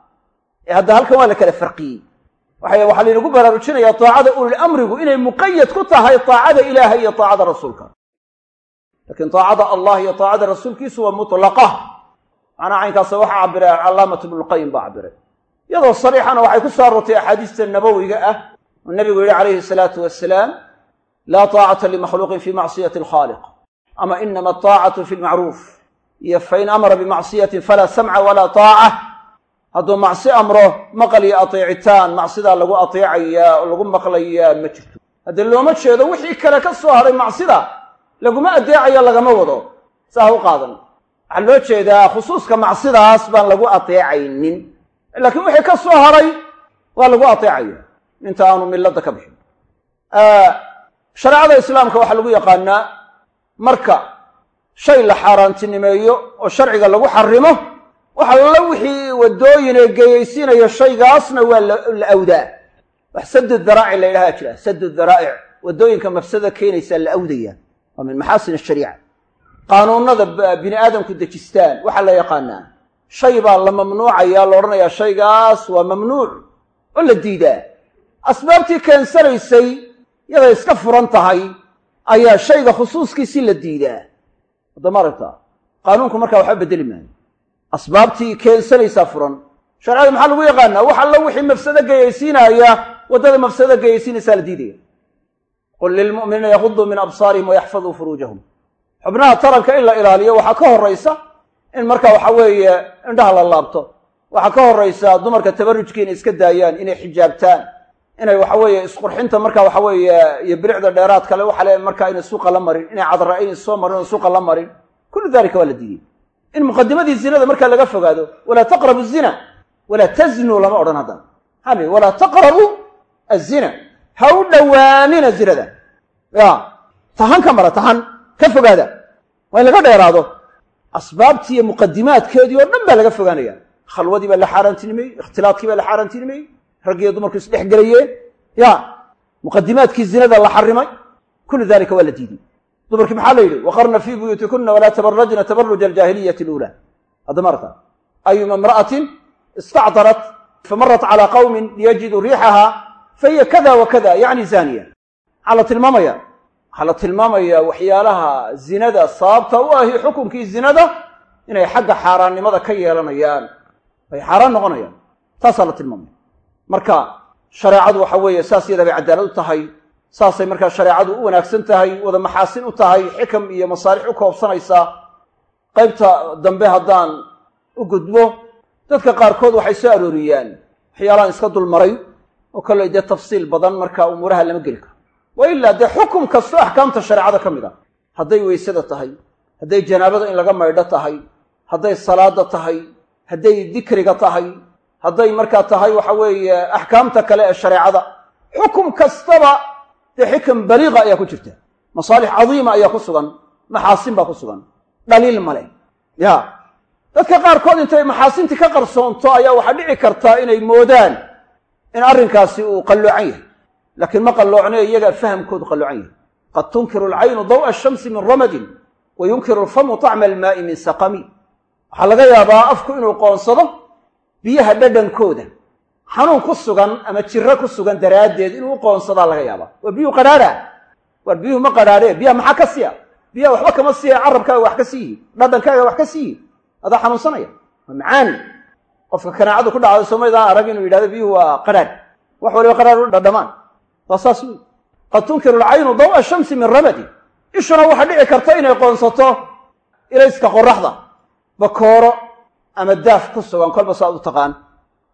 Ee hadda halkan waa la kala farqiyey waxaa laynagu baraarujinayaa daacada ulil amrigu inay muqayad ku tahay daacada ilaahay iyo daacada rasuulka. Laakiin daacada allah iyo daacada rasuulkiisu waa mutlaqa. Macnaa caynkaasa waxaa cabiray calaamatu ibnulqayim baa cabiray iyadoo sariixana waxay ku soo aroortay axaadiista nabowiga ah oo nebigu yihi calayhi salaatu wasalaam laa taacata limakhluuqin fi macsiyati alkhaaliq ama inama ataacatu fi lmacruuf iyo fain amara bimacsiyatin falaa samca walaa taaca hadduu macsi amro maqal iyo ateecitaan macsidaa lagu ateecayaa oo lagu maqlayaa ma jirto. Haddee looma jeedo wixii kale ka soo hadhay macsida laguma adeecayo lagama wado. Saa u qaadan. Waxaa loo jeedaa khusuuska macsidaas baan lagu ateecaynin. Laakiin wixii ka soo hadhay waa lagu ateecaya inta aanu milladda ka bixin. Shareecada islaamka waxaa lagu yaqaanaa marka shay la xaaraantinimeeyo oo sharciga lagu xarimo waxa la wixii wadooyin ee geyaysiinayo shaygaasna waa la awdaa. Wax sadu daraa'ic la yidhaha jira. Sadu daraa'ic. Wadooyinka mafsada keenaysaa la awdaya waa min maxaasin ashariica qaanuunada bini aadamku dejistaan. Waxaa la yaqaanaa. Shay baa la mamnuucaya la odhanayaa shaygaas waa mamnuuc. Oo la diidaa. Asbaabtii keensanaysay yaday iska furan tahay ayaa shayga khusuuskiisii la diidaa. Haddama aragtaa qaanuunku markaa waxba bedeli maayo asbaabtii keensanaysaa furan. Sharcada maxaa lagu yaqaanaa? Wax allo wixii mafsado geyaysiinaya waddada mafsado geyaysiinaysaa la diidaya. Qul lilmu'miniina yaquduu min absaarihim wayaxfaduu furuujahum. Xubnaha taranka in la ilaaliyo waxaa ka horaysa in marka waxa weeye indhaha la laabto. Waxaa ka horaysa dumarka tabarujkii inay iska daayaan inay xijaabtaan. Inay waxa weeye isqurxinta marka waxa weeye iyo bilicda dheeraad kale waxa le markaa inay suuqa la marin inay cadra inay soo marin oo suuqa la marin. Kullu dalika waa la diidey in muqadimadii zinada markaa laga fogaado walaa taqrabu zina walaa taznuu lama odhan haddana maxaa li walaa taqrabu azina ha u dhowaanina zinada. Ya tahan ka mara tahan ka fogaada. Waa in laga dheeraado. Asbaabtii iyo muqadimaadkeedii oo dhan baa laga fogaanaya. Khalwadii baa la xaaraantinimeeyey ikhtilaadkii baa la xaaraantinimeeyey raggiiyo dumarku isdhex gelayeen ya muqadimaadkii zinada la xarimay. Kullu dalika waa la diiday dumarkii maxaa la yidhi? Waqarna fii buyuutikuna walaa tabarajna tabaruja aljaahiliyati aluulaa. Hadda marta ayuma imra'atin istacdarat famarat calaa qawmin liyajiduu riixaha fahiya kada wa kada yacni zaaniya. Maxaa la tilmaamaya waxaa la tilmaamayaa waxyaalaha zinada. Sababta u ahi xukunkii zinada inay xagga xaaraannimada ka yeelanayaan. Ay xaaraan noqonayaan. Taasaa la tilmaamaya. Marka shareecadu waxa weeye saas yadaa bay cadaalad u tahay saasay markaa shareecadu u wanaagsan tahay wada maxaasin u tahay xikam iyo masaalix u koobsanaysaa qaybta dambe haddaan u gudbo dadka qaarkood waxay soo arooriyaan waxyaalahan iska dulmaray oo kale dee tafsiil badan markaa umuuraha lama geli karo. Wa ilaa dee xukum kastoo axkaamta shareecada ka mid a. Hadday weysada tahay hadday janaabada in laga maydho tahay hadday salaada tahay hadday dikriga tahay hadday markaa tahay waxa weeye axkaamta kale ee shareecada. Xukum kastaba dee xikam baliiqa ayaa ku jirta. Masaalix cadiima ayaa ku sugan. Maxaasin baa ku sugan. Dhaliil male ya. Dadka qaarkood intay maxaasintii ka qarsoonto ayaa waxaa dhici kartaa inay moodaan in arrinkaasi uu qalloocan yahay. Laakiin ma qalloocne iyaga fahamkoodu qalloocan yahay. Qad tunkiru alcaynu daw'a ashamsi min ramadin wa yunkiru alfamu tacma almaa'i min saqami. Waxaa laga yaabaa afku inuu qoonsado biyaha dhadhankooda xanuun ku sugan ama jiro ku sugan daraaddeed inuu qoonsadaa laga yaabaa. Waa biyuhu qadhaadha waar biyuhu ma qadhaadhe biyaha maxaa ka siya biyaha waxba kama siiya carabkaaga wax ka siiyi dhadhankaaga wax ka siiyi adaa xanuunsanaya? Waa macaan qofka kanaacadu ku dhacday somaydaan arag inuu yidhahdo biyuhu waa qadhaadh. Wax waliba qadhaadh u dhadhamaan. Waa saas wey qad tunkiru alcaynu daw'a shamsi min ramadi. Ishuna waxaa dhici karta inay qoonsato ilayska qoraxda bakooro ama daaf ku sugan kolba saa u taqaan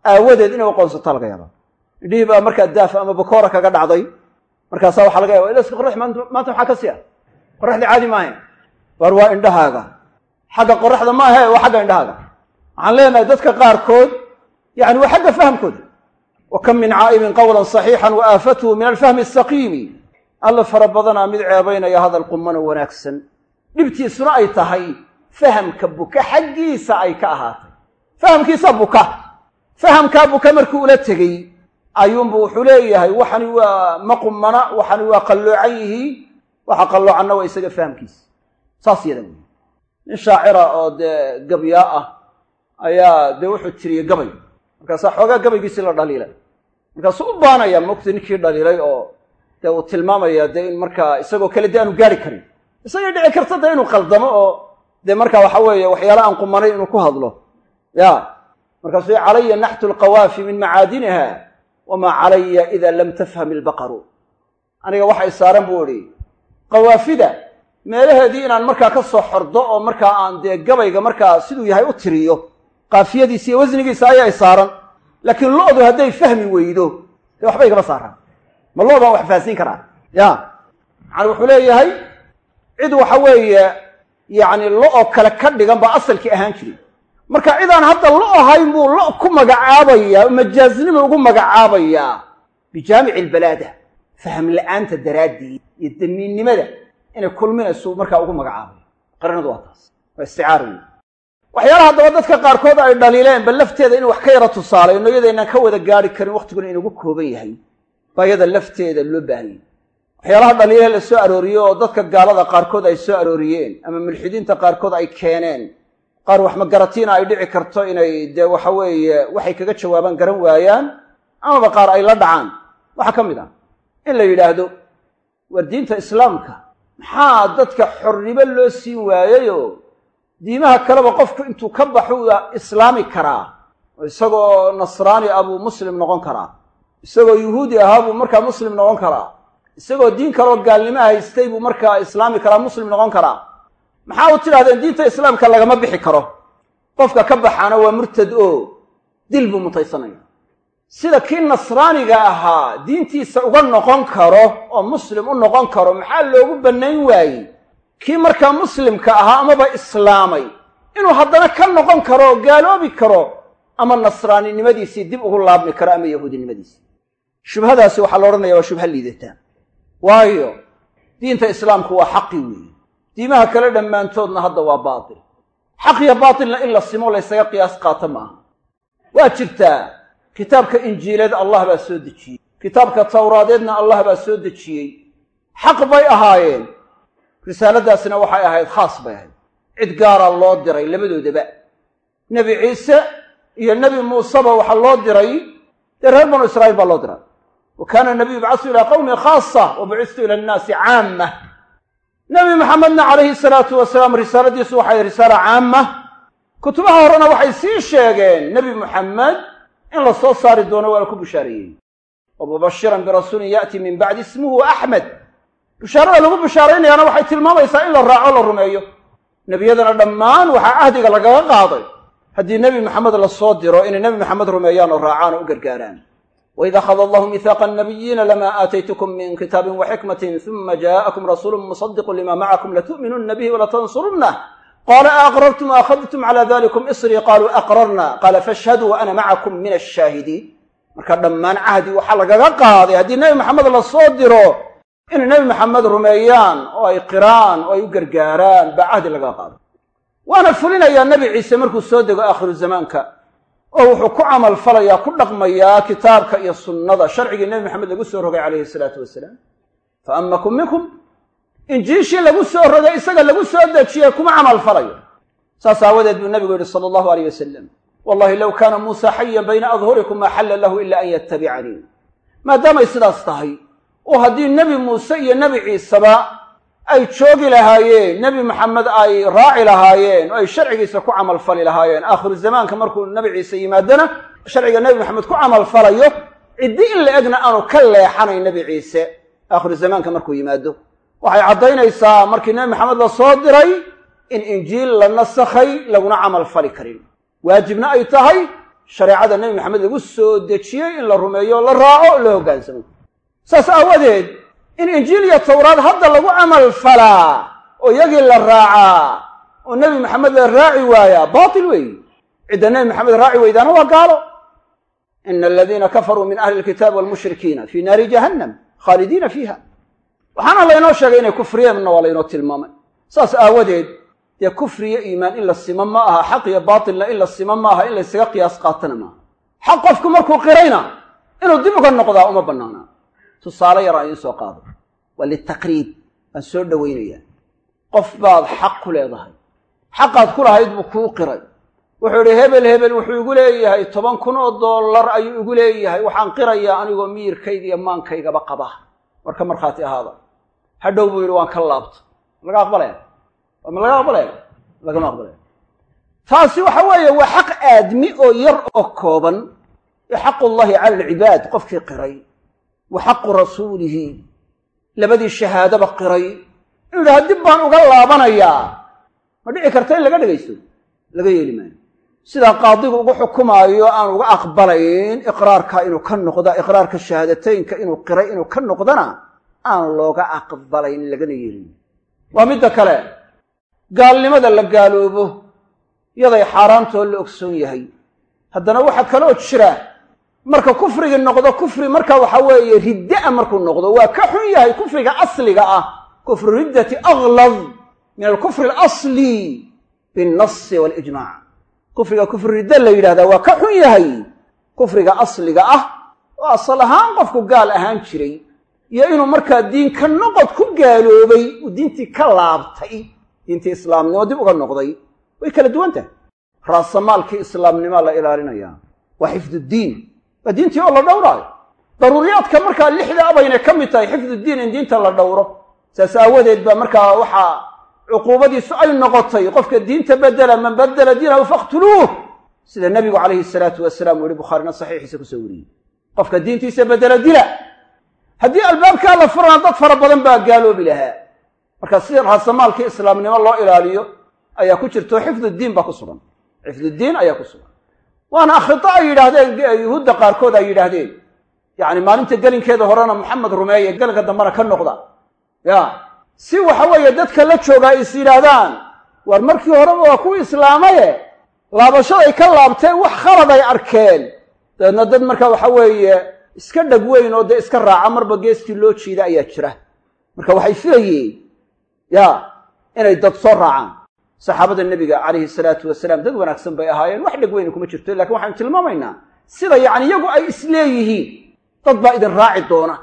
aawadeed inay u qoonsato laga yaaba idhihii baa markaa daaf ama bakoora kaga dhacday markaasaa waxaa laga yaba ilayska qorax maanta maxaa ka siya qoraxdii caadi maahayn. Waar waa indhahaaga. Xagga qoraxda maahe waa xagga indhahaaga. Waxaan leenahay dadka qaarkood yani waa xagga fahamkooda. Wa kam min caa'imin qawlan saxiixan wa aafatuhu min alfahmi asaqiimi alla fara badanaa mid ceebaynaya hadal qumano wanaagsan. Dhibtiisuna ay tahay fahamka buka xaggiisa ay ka ahaatay. Fahamkiisa buka fahamkaa buka markuu ula tegey ayuunbu wuxuu leeyahay waxani waa ma qumana waxani waa qalloocan yihiin waxa qalloocanna waa isaga fahamkiisa saas yada wey nin shaacira oo dee gabyaa ah ayaa dee wuxuu tiriyey gabay. Markaasaa xoogaa gabaygiisii la dhaliilay markaasuu u baanaya mogta ninkii dhaliilay oo dee uu tilmaamaya dee in markaa isagoo kale dee aanu gaari karin. Isagay dhici karta dee inuu qaldamo oo dee markaa waxa weeye waxyaala aan qumanayn inuu ku hadlo. Ya markaasuu calaya naxtu lqawaafi min macaadiniha wamaa calaya ida lam tafham ilbaqaru aniga waxay saaran buu idhi qawaafida meelaheedii inaan markaa ka soo xordo oo markaa aan dee gabayga markaa siduu yahay u tiriyo qaafiyadiisa iyo wasnigiisa ayaa saaran. Laakiin lo-du hadday fahmi weydo dee waxba igama saaraan. Ma lo baan wax fahansiin karaa. Ya yani wuxuu leeyahay cid waxa weeye yacni lo'o kale ka dhigan baa asalkii ahaan jiray marka cidaan hadda lo ahayn buu lo ku magacaabayaa majaaznima ugu magacaabayaa bijaamici albalaada faham la'aanta daraaddeed iyo damiinnimada inay kulminaysu markaa ugu magacaabay qarinadu waa taas waa isticaara wey waxyaalaha haddaba dadka qaarkood ay dhaliileen bal lafteeda in wax ka yara tusaalayno iyadaynaan ka wada gaari karin wakhtiguna inugu kooban yahay baa iyada lafteeda loo baahanyay waxyaalaha dhaliile la soo arooriye oo dadka gaalada qaarkood ay soo arooriyeen ama mulxidiinta qaarkood ay keeneen qaar wax magaratiina ay dhici karto inay dee waxa weeye waxay kaga jawaabaan garan waayaan amaba qaar ay la dhacaan. Waxaa ka mid ah in la yidhaahdo war diinta islaamka. Maxaa dadka xornimo loo siin waayeyoo diimaha kaleba qofku intuu ka baxu islaami karaa oo isagoo nasraani ah buu muslim noqon karaa. Isagoo yuhuudi ahaa buu markaa muslim noqon karaa. Isagoo diin kaloo gaalnimo haystay buu markaa islaami karaa muslim noqon karaa maxaa u tidhahdeen diinta islaamka lagama bixi karo? Qofka ka baxaana waa murtad oo dil buu mutaysanaya sida kii nasraaniga ahaa diintiisa uga noqon karo oo muslim u noqon karo maxaa loogu bannayn waayey? Kii markaa muslimka ahaa amaba islaamay inuu haddana ka noqon karo oo gaaloobi karo ama nasraaninimadiisii dib ugu laabmi karo ama yahuudinimadiisii. Shubhadaasi waxaa la odhanaya waa shubha liidataan waayo diinta islaamku waa xaqi weeye diimaha kale dhammaantoodna hadda waa baatil. Xaq iyo baatilna in la simo laysaga qiyaas qaato maaha waa jirtaa kitaabka injiileed allah baa soo dejiyey. Kitaabka tawraadeedna allah baa soo dejiyey. Xaq bay ahaayeen. Risaaladaasina waxay ahayd khaas bay ahayd. Cid gaara loo diray labadoodaba. Nebi ciise iyo nebi muuseba waxaa loo diray. Dee reer banu israa'iil baa loo diray. Wa kaana nabiyu yubcasu ilaa qawmin khaasa wa bucistu ila annaasi caama nebi maxamedna calayhi salaatu wasalaam risaaladiisu waxay risaala caama kutubaha horena waxay sii sheegeen nebi muxamed in la soo saari doono waa ku bushaareeyey wa mubashiran birasuulin ya'ti min bacdi ismuhu axmed bushaarada lagu bushaaraynayaana waxay tilmaamaysaa in la raaco la rumeeyo. Nebiyadana dhammaan waxaa cahdiga lagaga qaaday. Haddii nebi maxamed la soo diro inay nebi maxamed rumeeyaan oo raacaan oo u gargaaraan waid akhada allahu mihaaqa annabiyiina lamaa aataytukum min kitaabin waxikmatin uma jaa'akum rasuulu musadiqun lima macakum latu'minunna bihi walatansurunnah qaala aaqrartum waakhadtum cala dalikum isrii qaaluu aqrarna qaala fashhaduu wa ana macakum min ashaahidiin marka dhammaan cahdi waxaa lagaga qaaday haddii nebi maxamed la soo diro inay nebi maxamed rumeeyaan oo ay qiraan oo ay u gargaaraan baa cahdi lagaga qaaday waana fulinayaa nebi ciise markuu soo dego aakhiru zamaanka oo wuxuu ku camal falayaa ku dhaqmayaa kitaabka iyo sunnada. Sharcigii nebi maxamed lagu soo rogay calayhi salaatu wasalaam. Fa amakum minkum injiishii lagu soo rogay isaga lagu soo dejiyey kuma camal falayo. Saas aawadeed buu nebigu yidhi sala allahu aleyh wasalam wallahi low kaana muusa xayan bayna adhurikum maa xalla lahu ila an yatabicanii maadaamay sidaas tahay oo haddii nebi muuse iyo nebi ciiseba ay joogi lahaayeen nebi maxamed ay raaci lahaayeen oo ay sharcigiisa ku camal fali lahaayeen. Aakhiru zamaanka markuu nebi ciise yimaadona sharciga nebi maxamed ku camal falayo ciddi in la egna aanu ka leexanayn nebi ciise. Aakhiru zamaanka markuu yimaado. Waxay caddaynaysaa markii nebi maxamed la soo diray in injiil la nasakhay laguna camal fali karin. Waajibna ay tahay shareecada nebi maxamed lagu soo dejiyey in la rumeeyo la raaco la hoggaansamo saas aawadeed in injiil iyo tawraad hadda lagu camal falaa oo iyagii la raacaa oo nebi maxamed la raaci waayaa baatil weeyi cidda nebi maxamed raaci weydaana waa gaalo. Ina aladiina kafaruu min ahli lkitaabi walmushrikiina fii naari jahannam khaalidiina fiiha. Waxaana laynoo sheegay inay kufriyeenna waa laynoo tilmaamay. Saas aawadeed dee kufriyo iimaan in la simo ma aha xaq iyo baatilna in la simo ma aha in laysaga qiyaas qaatana maaha xaq qofku markuu qirayna inuu dib uga noqdaa uma bannaana tusaale yar aan idiin soo qaado. Waa litaqriib waan soo dhowaynayaa qof baad xaq ku leedahay xaqaad ku lahayd buu kuu qiray. Wuxuu idhi hebel hebel wuxuu igu leeyahay. Toban kun oo dollar ayuu igu leeyahay. Waxaan qirayaa anigoo miyirkayga iyo maankaygaba qaba. Marka markhaati ahaada hadhow buu yidhi waan ka laabto. Laga aqbalaya ma laga aqbalaya lagama aqbalaya taasi waxa weeye waa xaq aadmi oo yar oo kooban. Ee xaqullahi cala alcibaad qofkii qiray wa xaqu rasuulihi. Labadii shahaadaba qiray. Inuu yidhaha dib baan uga laabanayaa ma dhici karta in laga dhegaysto laga yeeli maayo. Sidaa qaadigu ugu xukumaayo aan uga aqbalayn iqraarka inuu ka noqda iqraarka shahaadateynka inuu qiray inuu ka noqdana aan looga aqbalayn lagana yeelin. Waa midda kale. Gaalnimada la gaaloobo yaday xaaraantoo la ogsoon yahay. Haddana waxaa kaloo jira marka kufrigii noqdo kufri marka waxa weeye riddaa markuu noqdo waa ka xun yahay kufriga asliga ah. Kufru riddati aglad min alkufri alasli binnasi walijmac kufriga kufri ridda la yidhahdaa waa ka xun yahay kufriga asliga ah. Oo asal ahaan qofku gaal ahaan jiray iyo inuu markaa diinka noqod ku gaaloobay uu diintii ka laabtay diintii islaamnimo dib uga noqday. Way kala duwan tahay raasamaalkii islaamnimaa la ilaalinayaa waa xifduddiin waa diintii oo la dhowraayo. Daruuriyaadka markaa lixda abaynay ka mid tahay xifduddiin in diinta la dhowro. Saas aawadeed baa markaa waxaa cuquubadiisu ay noqotay qofka diinta bedela man badela diinahu faqtuluuh. Sida nebigu calayhi salaatu wasalaam uu yihi bukhaarina saxiixiisa ku soo wariyey. Qofka diintiisa bedela dila. Haddii albaabkaa la furana dad fara badan baa gaaloobi lahaa. Marka si raasamaalkii islaamnimo loo ilaaliyo ayaa ku jirto xifduddiin baa ku sugan. Xifduddiin ayaa ku sugan waana khita ay yidhaahdeen yuhuudda qaarkood ay yidhaahdeen. Yacni maalinta gelinkeeda horena maxamed rumeeye gelinka dambena ka noqda. Ya. Si waxa weeye dadka la joogaa is yidhaahdaan war markii horeba waa kuwii islaamaye laabashaday ka laabteen wax khalad ay arkeen. Dabeedna dad marka waxa weeye iska dheg weyn oo dee iska raaca marba geestii loo jiida ayaa jira. Marka waxay filayeen ya inay dad soo raacaan saxaabada nebiga calayhi salaatu wasalaam dad wanaagsan bay ahaayeen wax dheg weyna kuma jirto laakiin waxaynu tilmaamaynaa sida yacni iyagu ay isleeyihiin dad baa idin raaci doona.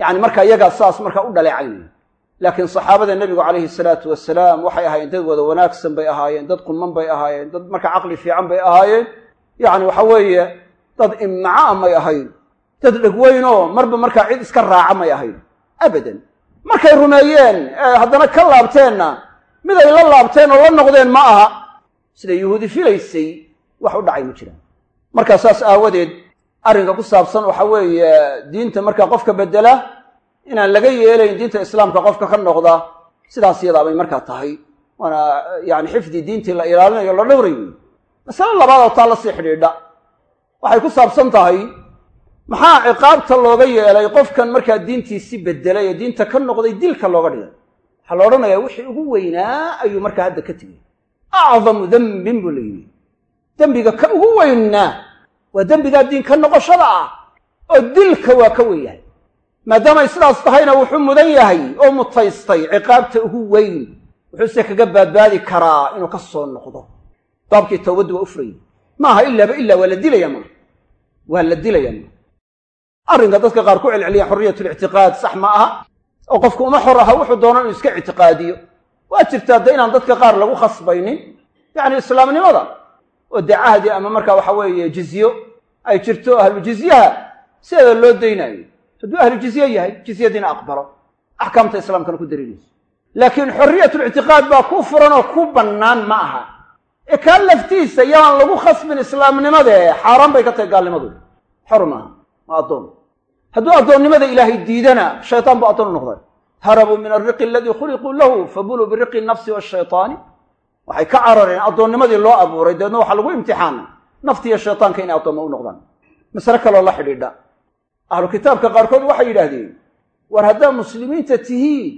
Yacni marka iyagaa saas markaa u dhaleecaynaya laakiin saxaabada nebigu calayhi salaatu wasalaam waxay ahaayeen dad wada wanaagsan bay ahaayeen dad quman bay ahaayeen dad marka caqli fiican bay ahaayeen. Yacni waxa weeye dad immaca a may ahayn. Dad dhegweynoo marba markaa cid iska raaca may ahayn. Abadan. Markay rumeeyeen haddana ka laabteenna mid ay la laabteen oo la noqdeen ma aha. Sida yuhuudi filaysay wax u dhacay ma jiraan. Markaa saas aawadeed arrinka ku saabsan waxa weeye diinta markaa qofka bedela inaan laga yeelayn diinta islaamka qofka ka noqda sidaas yadaabay markaa tahay. Waana yani xifdi diintii la ilaalinayo la dhowray wey masale labaad oo taa la sii xidhiidha. Waxay ku saabsan tahay maxaa ciqaabta looga yeelay qofkan markaa diintiisi bedelay ee diinta ka noqday dilka looga dhigay waxaa la odhanayaa wixii ugu weynaa ayuu markaa hadda ka tegey acdamu dembin buu la yidhi. Dembiga ka ugu weynaa waa dembigaa diin ka noqoshada ah oo dilka waa ka wen yahay maadaamay sidaas tahayna wuxuu mudan yahay oo mutaystay ciqaabta ugu weyn wuxuuse kaga baadbaadi karaa inuu ka soo noqdo. Baabkii towbaddu waa u furayay maaha ilaaba ilaa waa la dilaya maaha waa la dilaya maaha arrinka dadka qaar ku celceliyaan xorriyatulictiqaad sax ma aha oo qofku uma xor aha wuxuu doono inuu iska ictiqaadiyo. Waa jirtaa de inaan dadka qaar lagu khasbaynin yacni islaamnimada oo dee cahdi ama markaa waxa weeye jizyo ay jirto ahlu jizyaha sideeda loo daynaayo. Hadduu ahlu jizye yahay jizyadiina aqbalo. Axkaamta islaamkana ku darinayso laakiin xorriyatulictiqaad baa ku furan oo ku bannaan ma aha. Ee kaa laftiisa yaan lagu khasbin islaamnimadee xaaraan bay ka tahay gaalnimadu xor maaha waa addoon hadduu addoonnimada ilaahay diidana shaytaan buu addoon u noqday. Harabuu min alriqi aladii khuliquu lahu fabuluu biriqi nafsi washaytaani waxay ka carareen addoonnimadii loo abuuray dabeedna waxaa lagu imtixaana naftiiyo shaytaanka inay addoommo u noqdaan. Masale kaloo la xidhiidha. Ahlu kitaabka qaarkood waxay yidhaahdeen war haddaa muslimiinta tihiin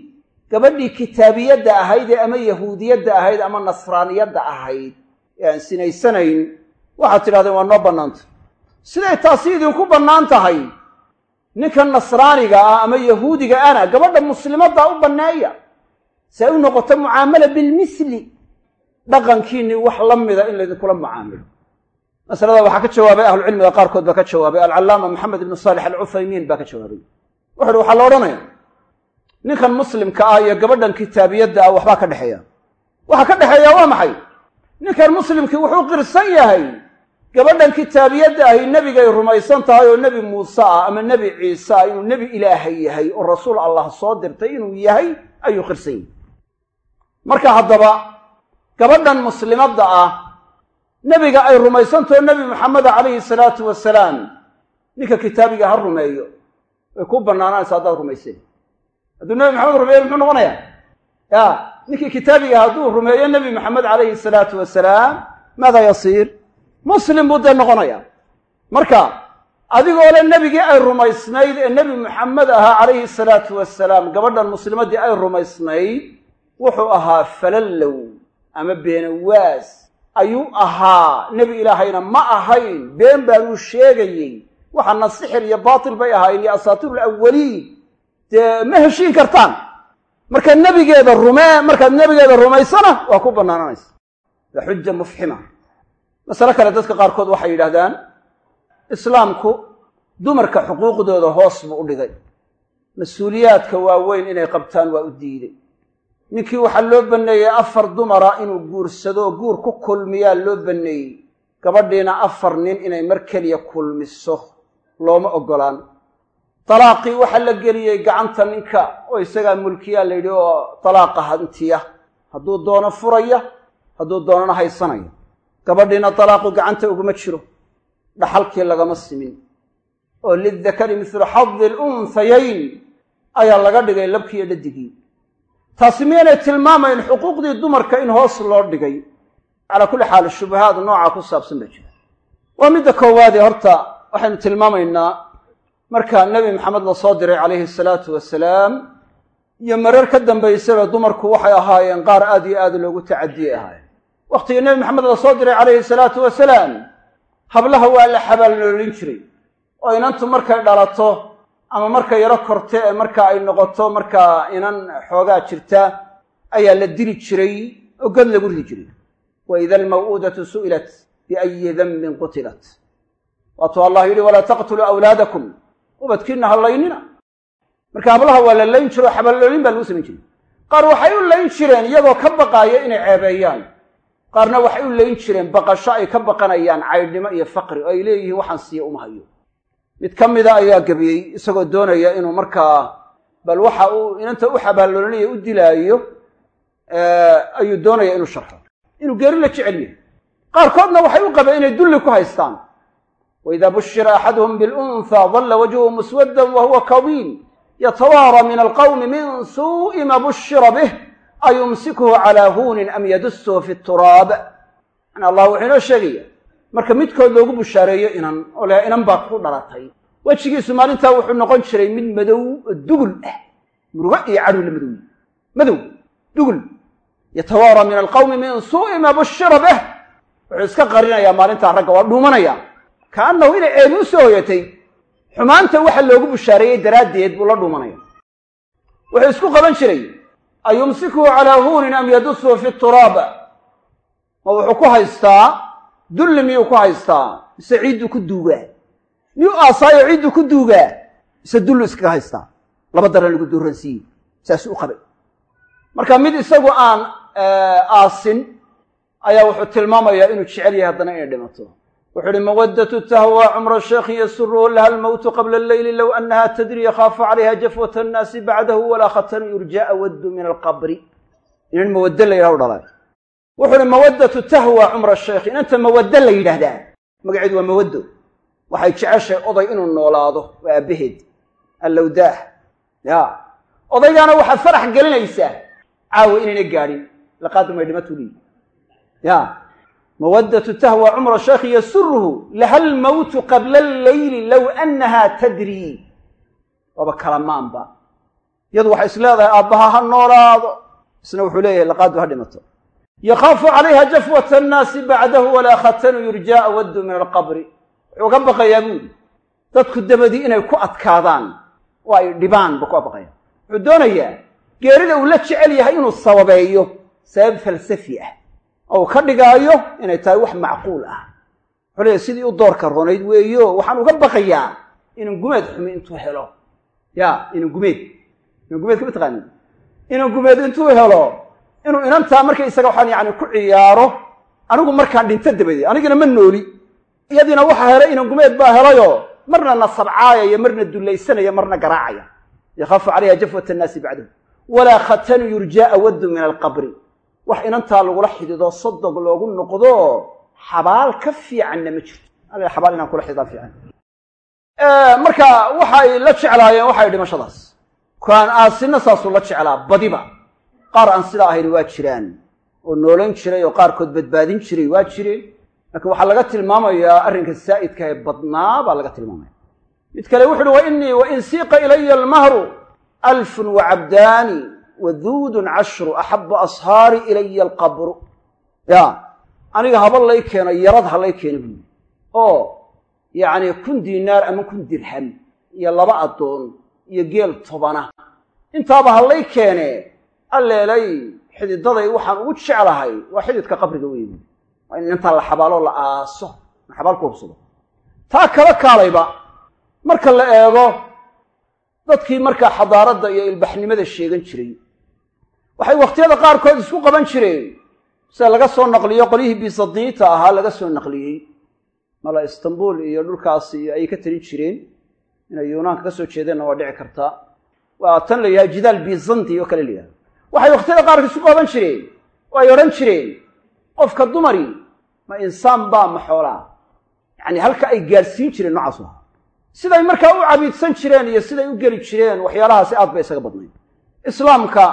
gabadhii kitaabiyadda ahayd ee ama yahuudiyadda ahayd ama nasraaniyadda ahayd ee aan sinaysanayn waxaad tidhahdeen waa noo bannaanta siday taasi idinku bannaan tahay ninkan nasraaniga ah ama yahuudiga ana gabadha muslimaddaa u banneeya si ay u noqoto mucaamala bilmisli dhaqankiinni wax la mida in laydinkula mucaamilo. Masalada waxaa ka jawaabay ahlucilmiga qaarkood baa ka jawaabay alcallaama maxamed ibnu saalix alcuthaymiin baa ka jawaabay. Wuxu uhi waxaa la odhanaya ninkan muslimka ah iyo gabadhan kitaabiyadda ah waxbaa ka dhexeeya. Waxaa ka dhexeeya waa maxay? Ninkan muslimkii wuxuu qirsan yahay gabadhan kitaabiyadda ahi nebigay rumaysan tahay oo nebi muuse ah ama nebi ciise ah inuu nebi ilaahay yahay oo rasuul allah soo dirtay inuu yahay ayuu qirsan yahay marka haddaba gabadhan muslimadda ah nebiga ay rumaysantaho nebi maxameda calayhi salaatu wasalaam ninka kitaabiga ha rumeeyo way ku bannaanaanaysa haddaad rumayseen. Hadduu nebi maxamed rumeeyo muxuu noqonayaa? Ya ninkii kitaabiga hadduu rumeeyo nebi maxamed calayhi salaatu wasalaam maadaa yasiir muslim buu dee noqonayaa marka adigoo le nebigii ay rumaysnayd ee nebi maxamed ahaa calayhi salaatu wasalaam gabadhan muslimaddii ay rumaysnayd wuxuu ahaa falallow ama beenawaas. Ayuu ahaa nebi ilaahayna ma ahayn been baanuu sheegayey. Waxaana sixir iyo baatil bay ahaayeen iyo asaatiir alawaliin dee ma heshiin kartaan? Marka nebigeeda rumee markaad nebigeeda rumaysana waa ku bannaananaysa waa xuja mufxima masale kale dadka qaarkood waxay yidhahdaan islaamku dumarka xuquuqdooda hoos buu u dhigay. Mas'uuliyaadka waaweyn inay qabtaan waa u diiday. Ninkii waxaa loo banneeyey afar dumara inuu guursado guur ku kulmiyaa loo banneeyey. Gabadhiina afar nin inay mar keliya kulmiso looma oggolaan. Dalaaqii waxaa la geliyey gacanta ninka oo isagaa mulkiyaa la yidhi oo dalaaqa hantiya hadduu doono furaya hadduu doonana haysanaya gabadhiina dalaaqu gacanta uguma jiro dhaxalkii lagama simin. oo lidakari mithlu xadi alunhayayn ayaa laga dhigay labkiiyo dhadigii. Taasi miyaynay tilmaamayn xuquuqdii dumarka in hoos loo dhigay. Calaa kulli xaal shubahaad noocaa ku saabsan baa jira waa midda koowaadee horta waxaynu tilmaamaynaa marka nebi maxamed la soo diray calayhi salaatu wasalaam iyo marar ka dambaysaba dumarku waxay ahaayeen qaar aad iyo aad loogu tacadiyey ahaayeen wakhtigii nebi maxamed la soo diray calayhi salaatu wasalaam hablaha waa la xabaalnoolin jiray. Oo inantu markay dhalato ama markay yaro korte ee marka ay noqoto markaa inan xoogaa jirta ayaa la dili jiray oo god lagu ridi jiray. Wa ida almaw'uudatu su'ilat biayi danbin qutilat. Waatuu allah yidhi walaa taqtuluu awlaadakum. Ubadkiinna ha laynina. Marka hablaha waa la layn jiro xaballoolin baa lagu samayn jiray. Qaar waxay u layn jireen iyagoo ka baqaaya inay ceebeeyaan qaarna waxay u layn jireen baqasho ay ka baqanayaan caydhnimo iyo faqri oo ay leeyihiin waxaan siiya uma hayo. Mid ka mida ayaa gebiyey isagoo doonaya inuu markaa bal waxa uu inanta u xabaaloolinaya u dilaayo ayuu doonaya inuu sharxo. Inuu geeri la jecel yahay. Qaarkoodna waxay u qabeen inay dulli ku haystaan. Waida bushira axaduhum bilunhaa dalla wajhuhu muswaddan wa huwa kadiim yatawaara min alqawmi min suu'i ma bushira bih ayumsikuhu calaa huunin am yadusuhu fi turaab. Yani allah wuxuu inoo sheegaya marka midkood loogu bushaareeyo inan oo le inan baa ku dhalatay. Wejigiisu maalintaa wuxuu noqon jiray mid madow oo dugul ah. Murugo iyo cadhow la madow. Madow dugul. Yatawaara min alqawmi min suu'i ma bushira bih. Wuxuu iska qarinayaa maalintaa ragga waa dhuumanaya. Kaannahu inay ceeli u soo hoyatay xumaanta waxa loogu bushaareeyey daraaddeed buu la dhuumanaya. Wuxuu isku qaban jiray ayumsikuhu calaa huunin am yadusuhu fi turaab ma wuxuu ku haystaa? Dulli miyuu ku haystaa? Mise ciidduu ku duugaa? Miyuu aasaayo ciidduu ku duugaa? Mise dullu iskaga haystaa? Laba daran lagu duuransiiyey saasuu u qabay. Marka mid isagu aan aasin ayaa wuxuu tilmaamayaa inuu jecel yahay haddana inay dhimato wuxuu uhi mawaddatu tahwa cumra sheekhi yasuruhu laha almowtu qabla alleyli low annaha tadri yakhaafu calayha jafwata annaasi bacdahu walaa khatanu yurjaa waddu min alqabri. Inan mawaddo la yidhaha u dhalay. Wuxuu uhi mawaddatu tahwa cumra sheekhi inanta mawaddo la yidhaahdaa magaceedu waa mawaddo. Waxay jeceshay oday inuu noolaado waa aabbaheed allowdaah ya. Odaygaana waxaad farax gelinaysaa. Caawa inayna gaadhin laqaadumay dhimatu liyi ya mawaddatu tahwa cumra sheekhi yasuruhu laha almowtu qabla alleyli low annaha tadrii waaba kala maanba iyadu waxay is leedahay aabbaha ha noolaado isna wuxuu leeyahay laqaadu ha dhimato yakhaafu calayha jafwata annaasi bacdahu walaa khatanu yurjaa waddu min alqabri wuxuu ka baqayaa buuli dadku dabadii inay ku adkaadaan oo ay dhibaan buu ka baqaya wuxuu doonayaa geerida uu la jecel yahay inuu sababeeyo sabab falsafi ah oo uu ka dhigaayo inay tahay wax macquul ah. Wuxuu leeyahy sidii u doorka ronayd weeyo waxaan uga baqayaa inuu gumeed xumi intuu helo. Ya inuu gumeed. Inuu gumeed kama taqaanin inuu gumeed intuu helo inuu inantaa markaysaga waxaan yani ku ciyaaro anigu markaan dhinto dabadeed anigina ma nooli. Iyadiina waxaa helay inan gumeed baa helayo marna nasabcaayaya marna dullaysanaya marna garaacaya. Yakhaafu calayha jafwat annaasi bacdahu walaa khatanu yurjaa waddu min alqabri wax inantaa lagula xidido sodog loogu noqdo xabaal ka fiicanna ma jirto. Xabaal inaan kula xididaa fiican. Marka waxay la jeclaayeen waxay dhimashadaas. Kaan aasinna saasuu la jeclaa badiba. Qaar aan sidaa ahayn waa jiraan oo noolan jiray oo qaarkood badbaadin jiray waa jireen. Laakiin waxaa laga tilmaamayaa arrinka saa'idka ee badnaa baa laga tilmaamaya. Mid kale wuxu uhi wa inii wain siiqa ilaya almahru alfun wacabdaani waduudun cashru axabu ashaari ilaya alqabru. Ya aniga haba lay keeno yarad ha lay keeno buuli oo yacni kun diinaar ama kun dirham iyo laba addoon iyo geel tobana. Intaaba ha lay keene alleelay xididaday waxaan ugu jeclahay waa xididka qabriga wey buuli waa in intaa la xabaaloo la aaso ma xabaal ku hubsado. Taa kala kaalayba marka la eego dadkii markaa xadaaradda iyo ilbaxnimada sheegan jiray waxay wakhtiyada qaarkood isku qaban jireen. Sida laga soo naqliyo qolyihii bisadiita ahaa laga soo naqliyey. Mala istanbul iyo dhulkaas iyo ayay ka talin jireen. Inay yunaanka ka soo jeedeenna waa dhici kartaa waa tan la yidhaha jidaal bizanti oo kale la waxay wakhtiyada qaarkood isku qaban jireen. Oo ay odhan jireen. Qofka dumari ma insaan baa ma xoolaa yacni halka ay gaadhsiin jireen noocaas aha siday markaa u cabiidsan jireen iyo siday u geli jireen waxyaalahaasi aad bay isaga badnayd. Islaamka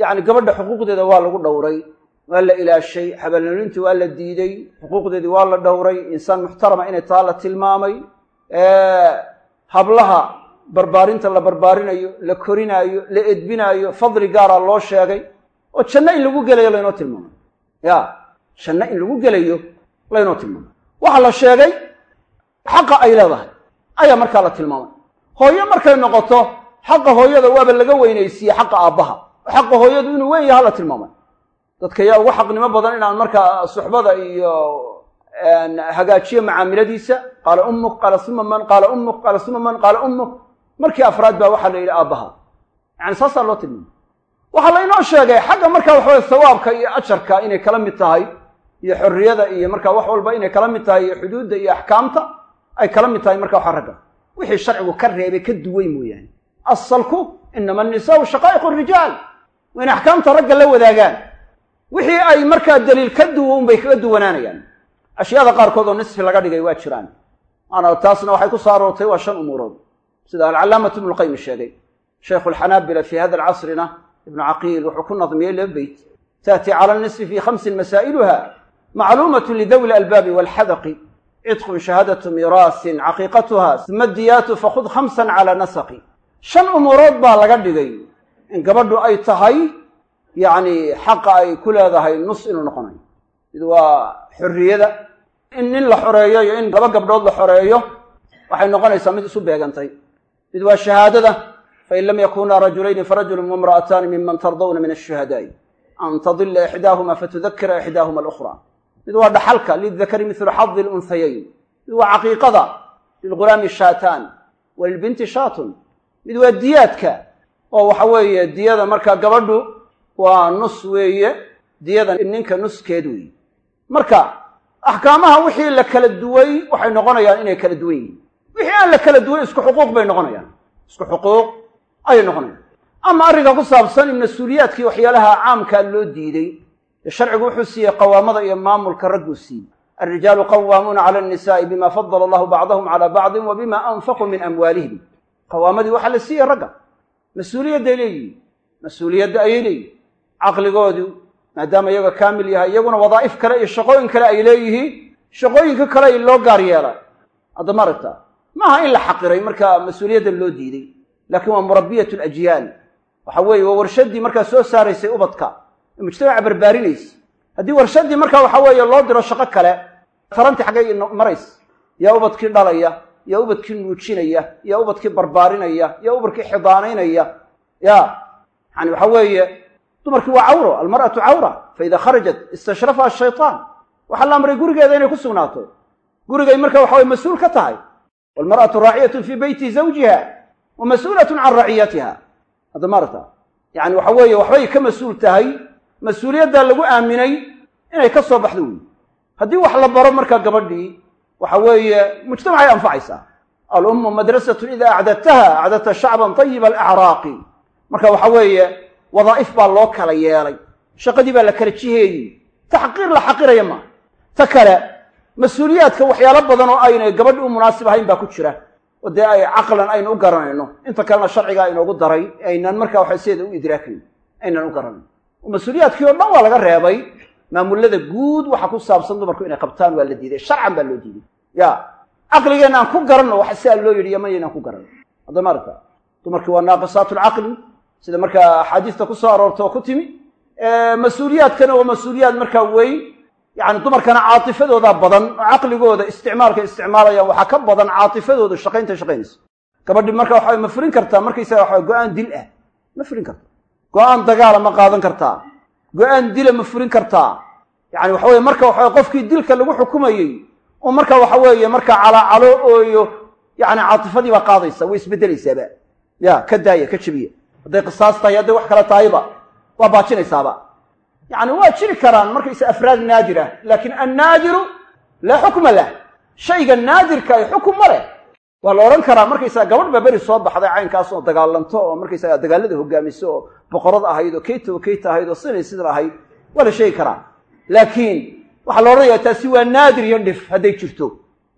yacni gabadha xuquuqdeeda waa lagu dhowray waa la ilaashay xabaalnolintii waa la diiday xuquuqdeedii waa la dhowray insaan muxtarama inay taa la tilmaamay hablaha barbaarinta la barbaarinayo la korinaayo la edbinaayo fadli gaara loo sheegay oo janno in lagu gelayo laynoo tilmaamay. Ya janno in lagu gelayo laynoo tilmaamay. Waxaa la sheegay xaqa ay leedahay ayaa markaa la tilmaamay. Hooyo markay noqoto xaqa hooyada waaba laga weynaysiiyey xaqa aabbaha xaqa hooyadu inuu weyn yaha la tilmaamay. Dadka yaa ugu xaqnimo badan inaan markaa suxbada iyo hagaajiyo macaamiladiisa qaala ummuk qaala suma man qaala ummuk qaala suma man qaala ummuk. Markii afraad baa waxaa la yidhi aabbaha yani saasaa loo tilmaamay. Waxaa laynoo sheegay xagga markaa waxaweye sawaabka iyo ajarka inay kala mid tahay iyo xorriyada iyo markaa wax walba inay kala mid tahay iyo xuduudda iyo axkaamta ay kala mid tahay marka waxa ragga. Wixii sharcigu ka reebay ka duway mooyaane. Asalku inama annisaau shaqaa'iqu rijaal waa in axkaamta ragga la wadaagaan wixii ay markaa daliil ka duwo unbay kaga duwanaanayaan. Ashyaada qaarkood oo nisfi laga dhigay waa jiraan. Maana taasna waxay ku soo aroortay waa shan umuurood. Sida alcalaamatu ibnuqayim sheegay shaykhu alxanaabila fii hada alcasrina ibnu caqiil wuxuu ku nadmiyey laba beyt taati cala nisfi fi khamsin masaa'iluha macluumatun lidawi lalbaabi walxadaqi cidqun shahaadatu miraasin caqiiqatuha uma diyaatu fakhud khamsan cala nasaqi. Shan umuurood baa laga dhigay in gabadhu ay tahay yacni xaqa ay ku leedahay nus inuu noqonayo mid waa xorriyada. In nin la xoreeyo iyo in laba gabdhood la xoreeyo waxay noqonaysaa mid isu beegantay. Mid waa shahaadada fain lam yakunaa rajulayni farajulun waimra'ataani miman tardawna min ashuhadaa'i an tadila ixdaahuma fatudakira ixdaahuma alukhra mid waa dhaxalka lildakari midlu xadi lunhayayn mid waa caqiiqada lilghulaami shaataan walilbinti shaatun. Mid waa diyaadka oo waxa weeye diyada markaa gabadhu waa nus weeye diyada ninka nuskeed weeye. Marka axkaamaha wixii la kala duway waxay noqonayaan inay kala duwan yihiin. Wixii aan la kala duway isku xuquuq bay noqonayaan. Isku xuquuq ayay noqonayaan. Ama arrinka ku saabsan mas'uuliyaadkii waxyaalaha caamkaa loo diiday ee sharcigu wuxuu siiyey qawaamada iyo maamulka ragguu siiyey. Alrijaalu qawaamuuna cala annisaai bima fadala allahu bacdahum cala bacdin wa bima anfaquu min amwaalihim. Qawaamadii waxaa la siiyey ragga mas'uuliyadday leeyihiin. Mas'uuliyadda ayay leeyihiin caqligoodu maadaama iyaga kaamil yahay iyaguna wadaa'if kale iyo shaqooyin kale ay leeyihiin. Shaqooyinka kale loo gaar yeelay hadda ma maaha in la xaqiray marka mas'uuliyaddan loo diiday. Laakiin waa murabbiyat alajyaal waxa weeye waa warshaddii markaa soo saaraysay ubadka. Ee mujtamaca barbaarinaysa haddii warshaddii markaa waxa weeye loo diro shaqo kale tarantii xaggay maraysa. Yaa ubadkii dhalaya yaa ubadkii nuujinaya yaa ubadkii barbaarinaya yaa ubadkii xidaanaynaya. Ya yani waxa weeye dumarkii waa cawro almar'atu cawra faida kharajat istashrafaha shaytaan waxaa la amray gurigeeda inay ku sugnaato. Gurigay marka waxa way mas'uul ka tahay. Walmar'atu raaciyatun fii beyti zawjiha wa mas'uulatun can raciyatiha hadda maarata yani waxa weeye waxbay ka mas'uul tahay mas'uuliyaddaa lagu aaminay inay ka soo baxdo wey haddii wax la baro markaa gabadhii waxa weeye mujtamacay anfacaysaa. Alummu madrasatun ida acdadtaha acdadta shacban tayiba alacraaqi marka waxa weeye wadaa'if baa loo kala yeelay. Shaqadii baa la kala jiheeyey. Taxqiir la xaqiraya maaha ta kale mas'uuliyaadka waxyaalo badan oo aynay gabadhi u munaasib ahayn baa ku jira. Oo dee ay caqlan aynu u garanayno. Inta kalena sharcigaa inoogu daray aynan markaa waxa sideeda u idraakayn aynan u garanayn oo mas'uuliyaadkii oo dhan waa laga reebay maamulada guud waxa ku saabsan dumarku inay qabtaan waa la diiday. Sharcan baa loo diiday ya caqligeenna aan ku garanno wax siaa loo yidhi yamaynaan ku garanno. Hadda maarata dumarkii waa naaqisaatu lcaqli sida markaa axaadiista ku soo aroorta oo ku timi mas'uuliyaadkana waa mas'uuliyaad markaa weyn. Yani dumarkana caatifadooda badan oo caqligooda isticmaalka isticmaalayaan waxaa ka badan caatifadooda shaqaynta shaqaynaysa gabadhi marka waxa ma furin kartaa markaysaga waxa go'aan dil ah. Ma furin karta go'aan dagaala ma qaadan kartaa. Go'aan dila ma furin kartaa. Yani waxa weye marka waxa qofkii dilka lagu xukumayey oo marka waxa weeye marka calaacalo ooyo yani caatifadii baa qaadaysa way isbedelaysaaba. Ya ka daaya ka jabiya hadday qisaas tahay hadday wax kale tahayba waa baajinaysaaba. Yani waa jiri karaan markaysa afraad naadira laakiin annaadiru laa xukma lah. Shayga naadirka ay xukum ma leh. Waa la odhan karaa markaysaga gabadh baa beri soo baxday caynkaas oo dagaalanto oo markaysaga dagaalada hogaamiso oo boqorad ahayd oo keyta oo keyta ahayd oo sinay sidan ahayd waa la sheegi karaa. Laakiin waxaa la odhanayaa taasi waa naadir iyo dhif hadday jirto.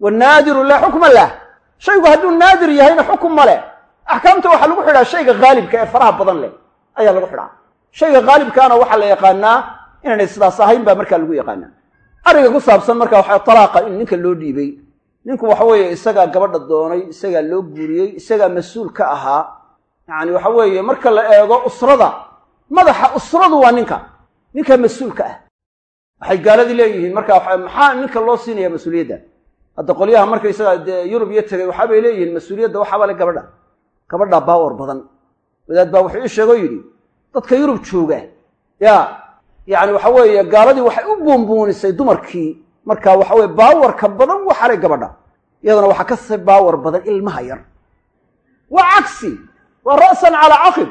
Wanaadiru laa xukma lah. Shaygu hadduu naadir yahayna xukum ma leh. Axkaamta waxaa lagu xidhaa shayga haalibka ee faraha badan leh ayaa lagu xidhaa. Shayga haalibkaana waxaa la yaqaanaa inaanay sidaas ahayn baa markaa lagu yaqaanaa. Arringa ku saabsan marka waxa talaaqa in ninka loo dhiibay. Ninku waxa weeye isagaa gabadha doonay isagaa loo guuriyey isagaa mas'uul ka ahaa. Yacani waxa weeye marka la eego usrada madaxa usradu waa ninka. Ninka mas'uulka ah waxay gaaladii leeyihiin. Marka waxa maxaa ninka loo siinaya mas'uuliyadda? Hadda qolyaha markaysaga dee yurub iyo tegay waxaabay leeyihiin mas'uuliyadda waxaaba le gabadha. Gabadha baawar badan wadaad baa wuxuu ii sheegoo yidhi dadka yurub jooga. Ya yacni waxa weeye gaaladii waxay u buunbuunisay dumarkii. Markaa waxa weye baawarka badan waxalay gabadha. Iyadana waxaa ka si baawar badan ilmaha yar. Waa cagsi waa ra'san calaa caqib.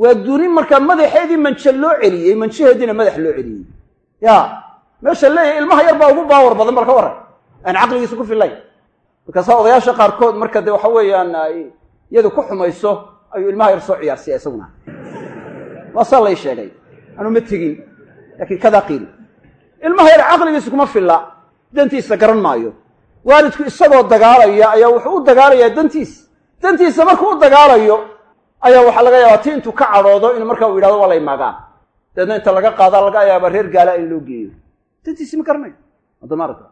Waa duni markaa madaxeedii manje loo celiyey manjaheediina madax loo celiyey ya meesha leeyahay ilmaha yar baa ugu baawar badan bal ka warran aan caqligiisa ku fillayn markaasaa odayaasha qaarkood marka dee waxa weeyaan iyadu ku xumayso ayuu ilmaha yar soo ciyaarsiya isaguna. Waasaa lay sheegay. Anuu ma tegin laakiin kadaa qiil. Ilmaha yar caqligiisa kuma filla. Dantiisa garan maayo. Waalidku isagoo dagaalaya ayaa wuxuu u dagaalayaa dantiisa dantiisa markuu u dagaalayo ayaa waxaa laga yaabaa ti intuu ka cadhoodo inuu markaa u yidhahdo waa lay maagaan deedna inta laga qaadaa laga yaaba reer gaala in loo geeyo. Dantiisi ma garanayo adamaarka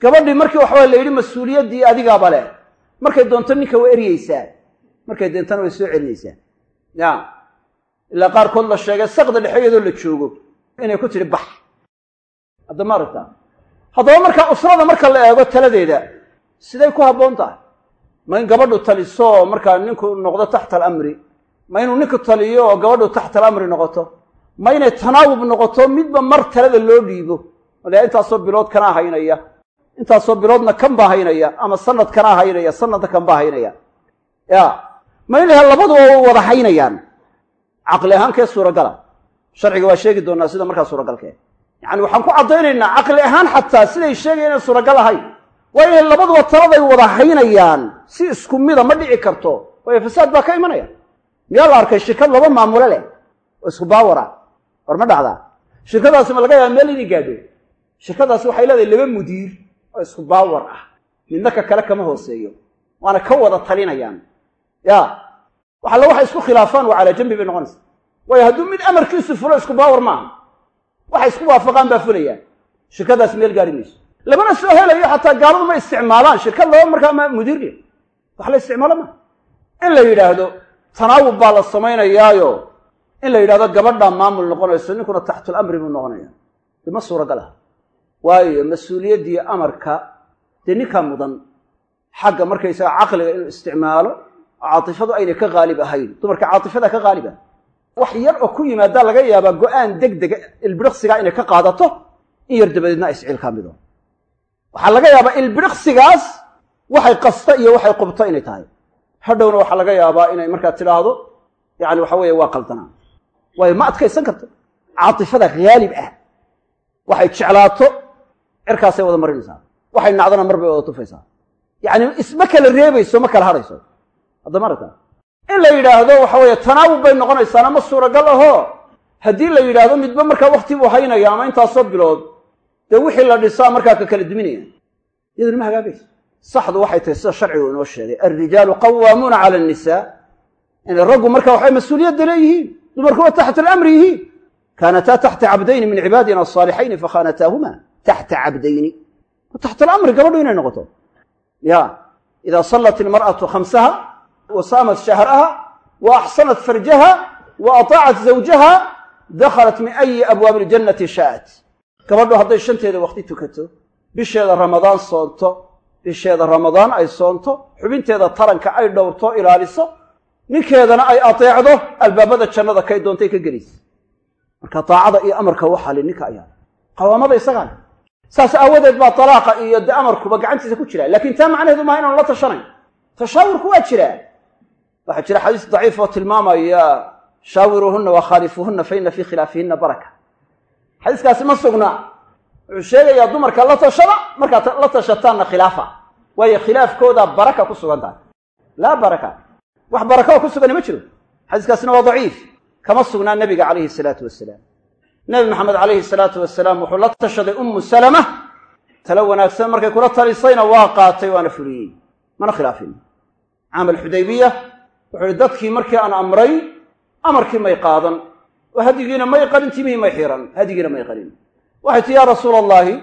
gabadhii markii waxawaa la yidhi mas'uuliyaddii adigaaba leh markay doonto ninka waa eryeysaa markay deentana way soo celinaysaa. Ya ilaa qaarkood la sheegay saqda dhexe iyadoo la joogo. Inay ku tidhi bax. Haddama aragtaa haddaba markaa usrada marka la eego taladeeda siday ku habboon tahay. Ma in gabadhu taliso oo markaa ninku noqdo taxta alamri. Ma inuu ninku taliyo oo gabadhu taxta alamri noqoto ma inay tanaawub noqoto midba mar talada loo dhiibo. Ale intaasoo bilood kanaa haynaya intaasoo biloodna kan baa haynaya ama sanad kanaa haynaya sanadna kan baa haynaya. Ya ma in laha labaduba wada haynayaan? Caqli ahaan kee suuragala sharciga waa sheegi doonaa sida markaa suuragalkee yacani waxaan ku caddaynaynaa caqli ahaan xataa siday sheegaya inay suuragal ahayn. Waa inay labaduba taladay wada haynayaan si isku mida ma dhici karto. Waayo fasaad baa ka imanaya. Miyaa la arkay shirkad laba maamulo leh? Oo isku baawara war ma dhacdaa? Shirkadaasi ma laga yaaba meel inay gaadho. Shirkadaasi waxay leedahay laba mudiir oo isku baawar ah. Midna ka kale kama hooseeyo. Waana ka wada talinayaan. Ya wax alle waxay isku khilaafaan waa calaa jambi bay noqonaysa. Waayo hadduu mid amarkiisu fulo isku baawar maaha waxay isku waafaqaan baa fulayaan. Shirkadaas meel gaari mayso. Lamana soo helayo xataa gaaladu ma isticmaalaan. Shirkad laba markaa ma mudiirle wax la isticmaalo maa in la yidhaahdo tanaawub baa la samaynayaayo in la yidhahdo gabadhaa maamul noqonayso ninkuna taxtul amri buu noqonaya de ma suuragal aha waayo mas'uuliyaddii amarka dee ninkaa mudan xagga markaysaga caqliga inuu isticmaalo caatifadu aynay ka haalib ahayn. Dumarka caatifada ka haalib ah. Wax yar oo ku yimaadaa laga yaabaa go'aan deg dega ilbiriqsigaa inay ka qaadato in yar dabadeedna ay isciilkaamido waxaa laga yaabaa ilbiriqsigaas waxay qasta iyo waxay qubto inay tahay. Hadhowna waxaa laga yaabaa inay markaa tidhaahdo yani waxa weeye waa qaldanaa waayo ma adkaysan karto. Caatifada haalib ah. Waxay jeclaato cirkaasay wada marinaysaa. Waxay nacdana mar bay wada tufaysaa. Yacni isma kala reebayso ma kala hadhayso haddama aragta in la yidhaahdo waxa weeye tanaawub bay noqonaysaana ma suuragal ahoo haddii la yidhaahdo midba markaa wakti buu haynaya ama intaasoo bilood dee wixii la dhisaa markaa ka kala duminaya. Iyaduna ma hagaagayso. Saxdu waxay tahay sida sharcigu inoo sheegay alrijaalu qawaamuuna cala annisaa. Inay raggu marka waxay mas'uuliyadda leeyihiin dumarkuwa taxta alamri yihiin kaanataa taxta cabdayni min cibaadina asaalixayni fakhaanataahuma taxta cabdayni. Taxta alamri gabadhu inay noqoto. Ya idaa sallat ilmar'atu khamsaha wa saamat shahraha wa axsanat farjaha wa ataacat zawjaha dakhalat min ayi abwaabi iljannati sha'at. Gabadhu hadday shanteeda waqti tukato bisheeda ramadaan soonto bisheeda ramadaan ay soonto xubinteeda taranka ay dhowrto ilaaliso ninkeedana ay ateecdo albaabada jannada kay doontay ka gelaysa marka daacada iyo amarka waxaa li ninka ayaa. Qawaamada isagaa saas aawadeed baa talaaqa iyo de amarkuba gacantiisa ku jira laakiin taa macnaheedu maaha inaanu la tashanayn tashaawurku waa jiraa waxaa jira xadiis daciif oo tilmaamaya shaawiruuhunna wa khaalifuuhunna fa ina fii khilaafihinna baraka. Xadiiskaasi ma sugnaa wuxuu sheegayaa dumarka la tashada markaad la tashataanna khilaafa. Waayo khilaafkooda baraka ku sugan tahay. Laa baraka wax baraka oo ku sugani ma jiro. Xadiiskaasina waa daciif kama sugnaa nebiga calayhi salaatu wasalaam nebi maxamed calayhi salaatu wasalaam wuxuu la tashaday ummu salama talo wanaagsan markay kula talisayna waa qaatay waana fuliyey. Mana khilaafin. Caam alxudaybiya wuxuu ihi dadkii markii aan amray amarkii may qaadan oo hadigiina may qalin timihii may xiran hadigiina may qalin. Waxay tii yaa rasuula allaahi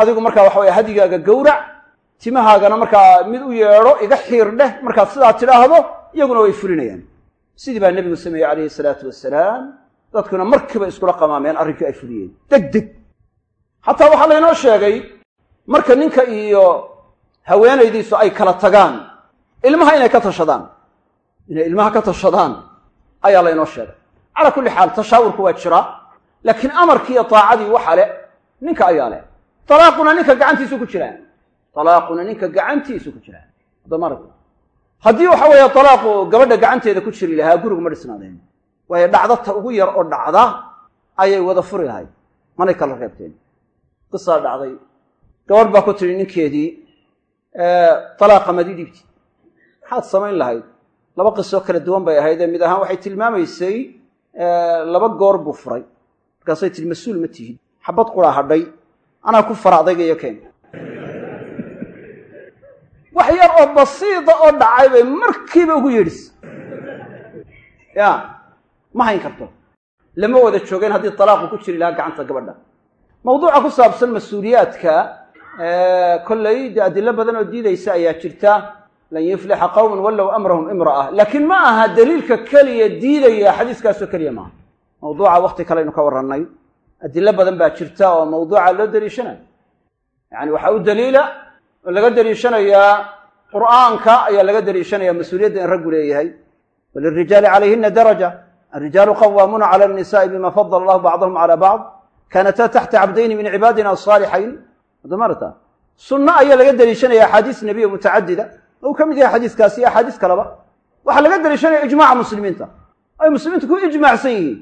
adigu markaa waxa weye hadigaaga gowrac timahaagana markaa mid u yeedho iga xiir dheh markaad sidaa tidhaahdo iyaguna way fulinayaan. Sidii baa nebigu sameeyey calayhi salaatu wasalaam dadkuna markiiba iskula qamaameen arrinkii ay fuliyeen. Deg deg xataa waxaa laynoo sheegay marka ninka iyo haweenaydiisu ay kala tagaan ilmaha inay ka tashadaan inay ilmaha ka tashadaan ayaa laynoo sheegay. Calaa kulli xaal tashaawurku waa jiraa laakiin amarkii iyo taacadii waxa le ninka ayaa leh. Talaaquna ninka gacantiisu ku jiraa talaaquna ninka gacantiisu ku jiraa adamar haddii waxa weeye talaaqu gabadha gacanteeda ku jiri lahaa gurigu ma dhisnaadeen. Waayo dhacdo ta ugu yar oo dhacda ayay wada furi lahayd. Manay kala reebteen. Qisaa dhacday. Gabadh baa ku tidhi ninkeedii talaaqa madi dhibti. Maxaad samayn lahayd? Laba qisoo kala duwan bay ahaydee mid ahaan waxay tilmaamaysay laba goor buu furay. Markaasay tihi mas'uul ma tihid. Xabad quraa hadhay anaa ku fara adaygayo keen wax yar oo basiida oo dhacay bay markiiba ugu yeedhis ya ma hayn karto. Lama wada joogeen haddii talaaqu ku jiri lahaa gacanta gabadha. Mawduuca ku saabsan mas'uuliyaadka kollay adilo badan oo diidaysa ayaa jirta. Lan yuflixa qowman wallow amrahum imra'a. Laakiin ma aha daliilka keliya diidaya xadiiskaasoo keliya maaha mawduuca wakti kale aynu ka warrannay. Adilo badan baa jirta oo mawduuca loo daliishanayo. Yani waxaa u daliila oo laga daliishanayaa qur'aanka ayaa laga daliishanaya mas'uuliyadda in raggu leeyahay. Walirijaali calayhina daraja. Alrijaalu qawaamuuna cala annisa'i bima fadala allahu bacdahum cala bacd. Kaanataa taxta cabdayni min cibaadina asaalixayn adamarta sunno ayaa laga daliishanaya axaadiis nebiya mutacadida. Uu ka mid yahay xadiiskaasi iyo axaadiis kaleba waxaa laga daliishanaya ijmaca muslimiinta. Ay muslimiintu ku ijmaacsan yihiin.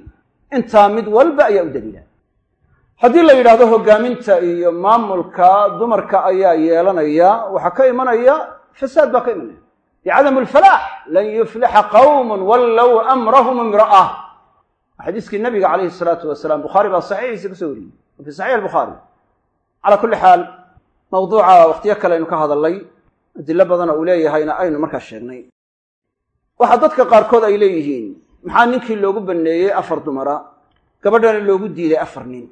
Intaa mid walba ayaa u daliila haddii la yidhaahdo hogaaminta iyo maamulka dumarka ayaa yeelanaya waxaa ka imanaya fasaad baa ka imanaya. Bicadam alfalaax lan yuflixa qawmun wallow amrahum imra'a xadiiskii nabiga calayhi salaatu wasalaam bukhaari baa saxiixiisa ku soo wariyey. Wa fi saxiix albukhaari calaa kulli xaal mawduuca wakhtiyo kale aynu ka hadalnay. Adilo badana uu leeyahayna aynu markaa sheegnay. Waxaa dadka qaarkood ay leeyihiin maxaa ninkii loogu baneeyey afar dumara gabadhana loogu diiday afar nin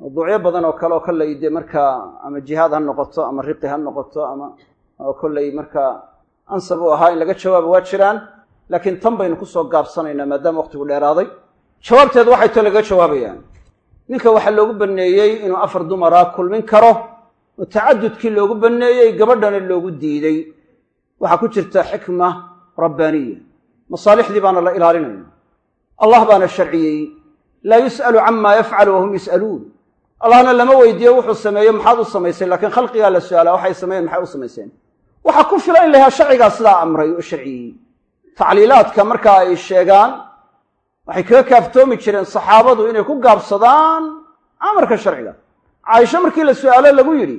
mawduucyo badan oo kale oo kollay dee markaa ama jihaad ha noqoto ama riqi ha noqoto ama oo kollay markaa ansab u ahaa in laga jawaabo waa jiraan laakiin tan baynu ku soo gaabsanaynaa maadaama waqtigu dheeraaday jawaabteedu waxay to lagaga jawaabayaan ninka waxaa loogu baneeyey inuu afar dumara kulmin karo oo tacadudkii loogu baneeyey gabadhana loogu diiday waxaa ku jirta xikma rabbaaniya masaalixdii baana la ilaalinaya allah baana sharciyey laa yus'alu camaa yafcalu wahum yus'aluun allahna lama weydiiyo wuxuu sameeye maxaad u samaysay laakiin khalqigaa la su'aala waxay sameeyeen maxay u samayseen waxaa ku filan in lahaa sharcigaa sidaa amray oo sharciyey. Tacliilaadka markaa ay sheegaan waxay kaga kaaftoomi jireen saxaabadu inay ku gaabsadaan amarka sharciga. Caaisho markii la su'aalo lagu yidhi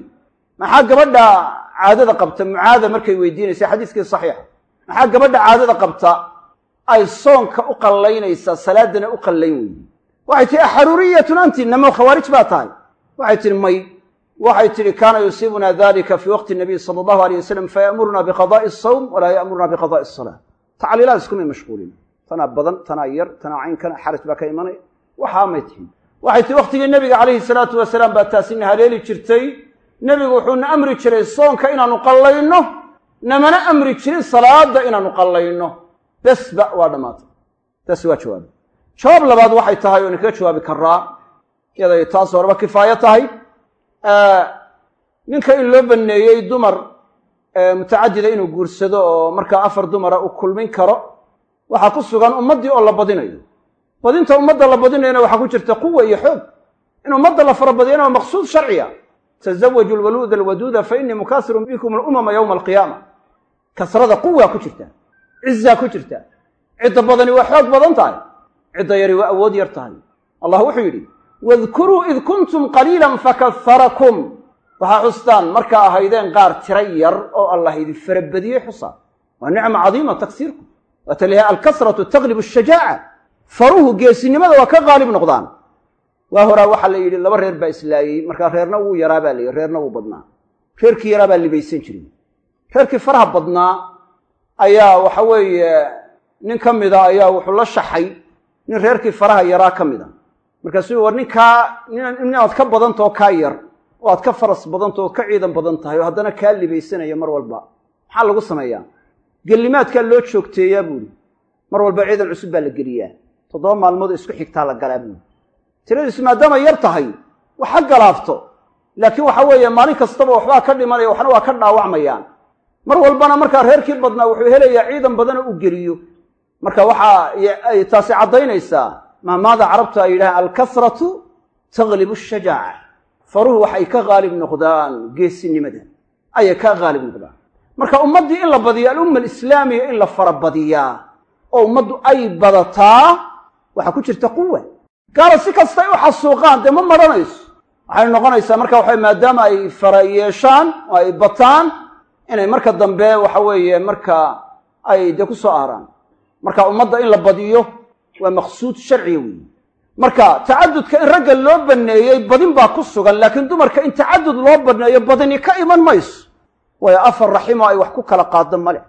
maxaa gabadha caadada qabta? Mucaada markay weydiinaysa xadiiskii saxiixa maxaa gabadha caadada qabta? Ay soonka u qallaynaysaa salaadana u qallayn weydi waxay tihi axaruuriyatun anti namo khawaarij baa tahay. Waxay tihi may. Waxay tihi kaana yusiibuna dalika fii waqti nabiy sala allahu aleyh wasalam faya'muruna biqada'i asawm walaa ya'muruna biqada'i asalaa tacliilaad iskumay mashquulin. Tanaa badan tanaa yar tanaa caynkana xaraj baa ka imanaya waxaa may tihin waxay tihi waqtigii nebiga calayhi salaatu wasalaam baa taasina haleeli jirtay. Nebigu wuxuuna amri jiray soonka inaanu qallayno namana amri jirin salaada inaanu qallayno. Besba waa dhammaatay. Taasi waa jawaaba jawaab labaad waxay tahay oo nikaga jawaabi karaa iyaday taas horeba kifaayo tahay. Ninka in loo baneeyey dumar mutacadida inuu guursado oo markaa afar dumara uu kulmin karo waxaa ku sugan ummaddii oo la badinayo. Badinta ummadda la badinayona waxaa ku jirta quwa iyo xoog. In ummadda la farabadiyana waa maqsuud sharciya. Tazawaju lwaluuda alwaduuda fa innii mukaasirun bikum alumama yowma alqiyaama. Kasrada quwaa ku jirta cizaa ku jirta. Cidda badani waa xoog badan tahay cidda yari waa awood yar tahay. Allah wuxuu yidhi wadkuruu id kuntum qaliilan fakaharakum waxaa xustaan markaa ahaydeen qaar tira yar oo allah idin farabadiyey xusa waa nicma cadiima taksiirku waata layahay alkasratu taglibu ashajaaca faruhu geesinimada waa ka qaalib noqdaan. Waa horaa waxaa la yidhi laba reer baa islaayey markaa reerna wuu yaraa baa la yidhi reerna wuu badnaa. Reerkii yaraa baa libaysan jiray. Reerkii faraha badnaa ayaa waxa weeye nin ka mida ayaa wuxuu la shaxay nin reerkii faraha yaraa ka mida markaasuu war ninkaa inaad ka badantao kaa yar oo aad ka faras badanta ood ka ciidan badan tahay oo haddana kaa libaysanaya mar walba maxaa lagu sameeyaa? Gellimaadkaa loo joogteeyaa buuri mar walba ciidan cusub baa la geliyaa. Toddoba maalmood isku xigtaa la galaa buuri tiradiisu maadaama yar tahay wax ha galaafto. Laakiin waxa weeye maalin kastaba waxbaa ka dhimanaya waxna waa ka dhaawacmayaan. Mar walbana markaa reerkii badnaa wuxuu helayaa ciidan badana u geliyo marka waxa ay taasi caddaynaysaa mahmaada carabtu ay yidhahaan alkasratu taglibu ashajaaca faruhu waxay ka haalib noqdaan geesinimada. Ayay ka haalib noqdaan. Marka ummaddii in la badiyo alumma alislaamiya in la farabadiyaa oo ummaddu ay badataa waxaa ku jirta quwa gaala si kasta ay u xasuuqaan dee ma maranayso. Waxay noqonaysaa marka waxa maadaama ay fara yeeshaan oo ay bataan inay marka dambe waxa weeye marka ay dee ku soo aaraan marka ummadda in la badiyo waa maqsuud sharciga weeye marka tacadudka in ragga loo baneeyey badin baa ku sugan laakiin dumarka in tacadud loo baneeyo badini ka iman mayso. Waayo afar raximo ay wax ku kala qaado male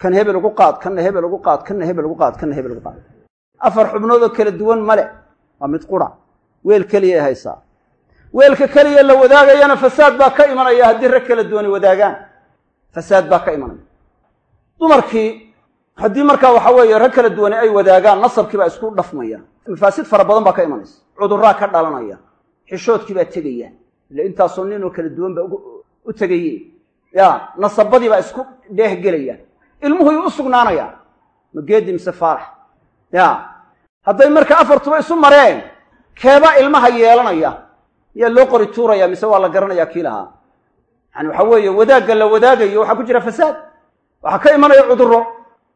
kan hebel ugu qaad kanna hebel ugu qaad kanna hebel ugu qaad kanna hebel ugu qaad. Afar xubnoodoo kala duwan male waa mid qura. Weel keliya haysaa. Weelka keliya la wadaagayana fasaad baa ka imanaya haddii rag kala duwani wadaagaan. Fasaad baa ka imanaya. Dumarkii haddii markaa waxa weeye rag kala duwani ay wadaagaan nasabkii baa isku dhafmaya. Mafaasid fara badan baa ka imanaysa. Cudurraa ka dhalanaya. Xishoodkii baa tegaya. Ile intaasoo ninoo kala duwan baa u tegaye ya nasabadii baa isku dheehgelaya. Ilmuhu yuu u sugnaanaya. Ma geedi mise faarax. Ya hadday marka afartuba isu mareen keebaa ilmaha yeelanaya. Yaa loo qori tuuraya mise waa la garanaya kii lahaa. Yani waxa weeye wadaagga la wadaagayo waxaa ku jira fasaad. Waxaa ka imanaya cudurro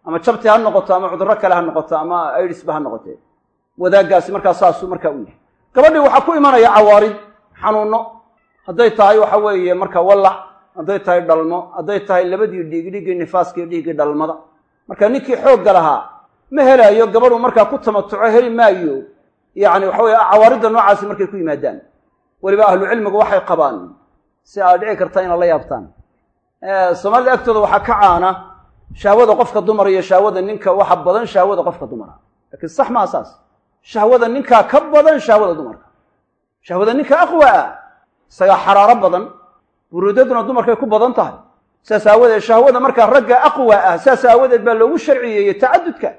ama jabti ha noqoto ama cudurro kale ha noqoto ama aidsba ha noqotee. Wadaaggaasi markaa saasuu markaa u yahay. Gabadhii waxaa ku imanaya cawaarid xanuunno hadday tahay waxa weeye marka wallac hadday tahay dhalmo hadday tahay labadii dhiig dhiiggii nifaaskii dhiiggii dhalmada. Marka ninkii xoogga lahaa ma helaayo gabadhu markaa ku tamatuco heli maayo. Yacni waxa weye cawaaridda noocaasi markay ku yimaadaan. Weliba ahlucilmigu waxay qabaan si aad dhici karta inaad la yaabtaan. Soomaalida agtooda waxaa ka caana shahwada qofka dumara iyo shahwada ninka waxa badan shahwada qofka dumara. Lakiin sax maa saas shahwada ninkaa ka badan shahwada dumarka. Shahwada ninka aqwa ah isagaa xaraaro badan buruudaduna dumarkay ku badan tahay. Saas aawadeed shahwada markaa ragga aqwa ah saas aawadeed baa loogu sharciyeeyey tacadudka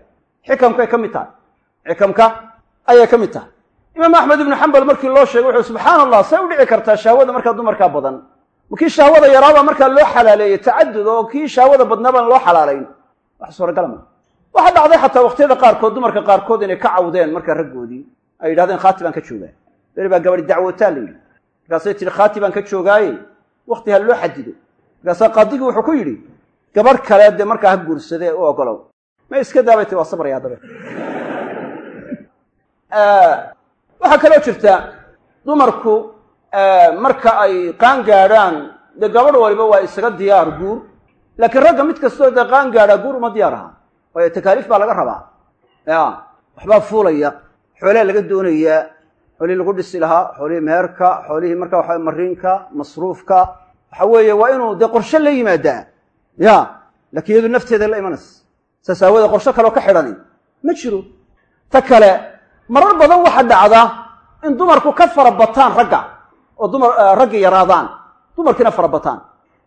xikamkay ka mid tahay. Xikamka ayay ka mid tahay. Imaam axmed ibnu xambal markii loo sheegay wuxuu subxaana allah say u dhici kartaa shahwada markaa dumarkaa badan kii shahwada yaraabaa markaa loo xalaaleeyey tacadud oo kii shahwada badnaa baan loo xalaalayn wax suuragala ma waxaa dhacday xataa waqtiyada qaarkood dumarka qaarkood inay ka cawdeen markaa raggoodii. Ay yidhahdeen khaati baan ka joogaa. Beri baa gabadhi dacwootaa la yidhi. Markaasay tihi khaati baan ka joogaaye wakti ha loo xadido. Markaasaa qaadigii wuxuu ku yidhi gabadh kale dee markaa ha guursadee u ogolow. Ma iska daabay ti waa sabraya haddaba waxaa kaloo jirta dumarku marka ay qaan gaadhaan dee gabadh waliba waa isaga diyaar guur. Laakiin ragga mid kastoo dee qaan gaadhaa guur uma diyaar aha waayo takaaliif baa laga rabaa. Ya waxbaa fuulaya xoolee laga doonayaa xoolihii lagu dhisi lahaa xoolihii meherka xoolihii marka waxa mariinka masruufka. Waxa weeye waa inuu dee qorshe la yimaadaa. Ya laakiin iyadu nafteeda la imanaysa. Saas aawoodee qorshe kaleo ka xidhani. Ma jiro. Ta kale marar badan waxaa dhacda in dumarku ka fara bataan ragga oo dumar raggi yaraadaan dumarkiina fara bataan.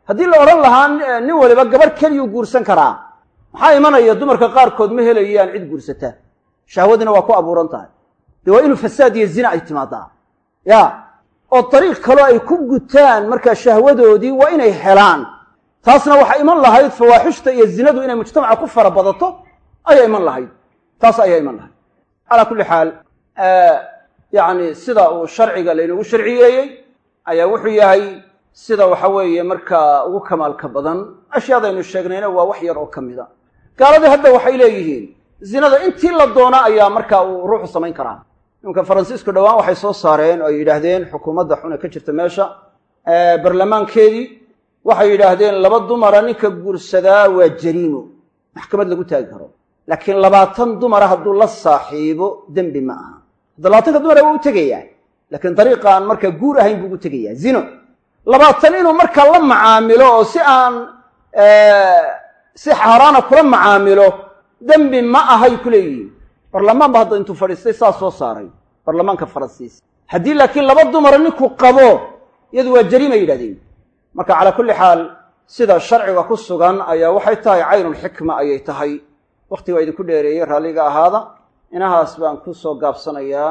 Haddii la odhan lahaa nin waliba gabadh keliyuu guursan karaa. Maxaa imanaya dumarka qaarkood ma helayaan cid guursata. Shahwadina waa ku abuuran tahay. Dee waa inuu fasaad iyo zina ay timaadaa. Ya oo dariiq kaloo ay ku gutaan markaa shahwadoodii waa inay helaan. Taasna waxaa iman lahayd fawaaxishta iyo zinadu inay mujtamaca ku fara badato ayaa iman lahayd. Taas ayaa iman lahayd. Calaa kulli xaal yacni sida uu sharciga laynagu sharciyeeyey ayaa wuxuu yahay sida waxa weeye markaa ugu kamaalka badan. Ashyaadaynu sheegnayna waa wax yar oo ka mida. Gaaladii hadda waxay leeyihiin zinada intii la doona ayaa markaa uu ruuxu samayn karaa imanka faransiisku dhowaan waxay soo saareen oo ay yidhaahdeen xukuumadda xune ka jirta meesha. Barlamaankeedii waxay yidhaahdeen laba dumara ninka guursadaa waa jariimo maxkamad lagu taagi karo. Laakiin labaatan dumara hadduu la saaxiibo dembi ma aha. Hadda labaatanka dumara waa u tegayaa laakiin dariiqaan markaa guur ahayn buu ugu tegayaa zino. Labaatan inuu markaa la macaamilo oo si aan si xaaraana kula macaamilo dembi ma ahay ku leeyihiin. Barlamaan ba hadda intuu fadhiistay saas soo saaray. Barlamaanka faransiis haddii laakiin laba dumara ninkuu qabo iyadu waa jariimay yidhahdeen marka calaa kulli xaal sida sharciga ku sugan ayaa waxay tahay caynulxikma ayay tahay. Wakhtiga waa idinku dheereeyey raalliga ahaada. Inahaas baan ku soo gaabsanayaa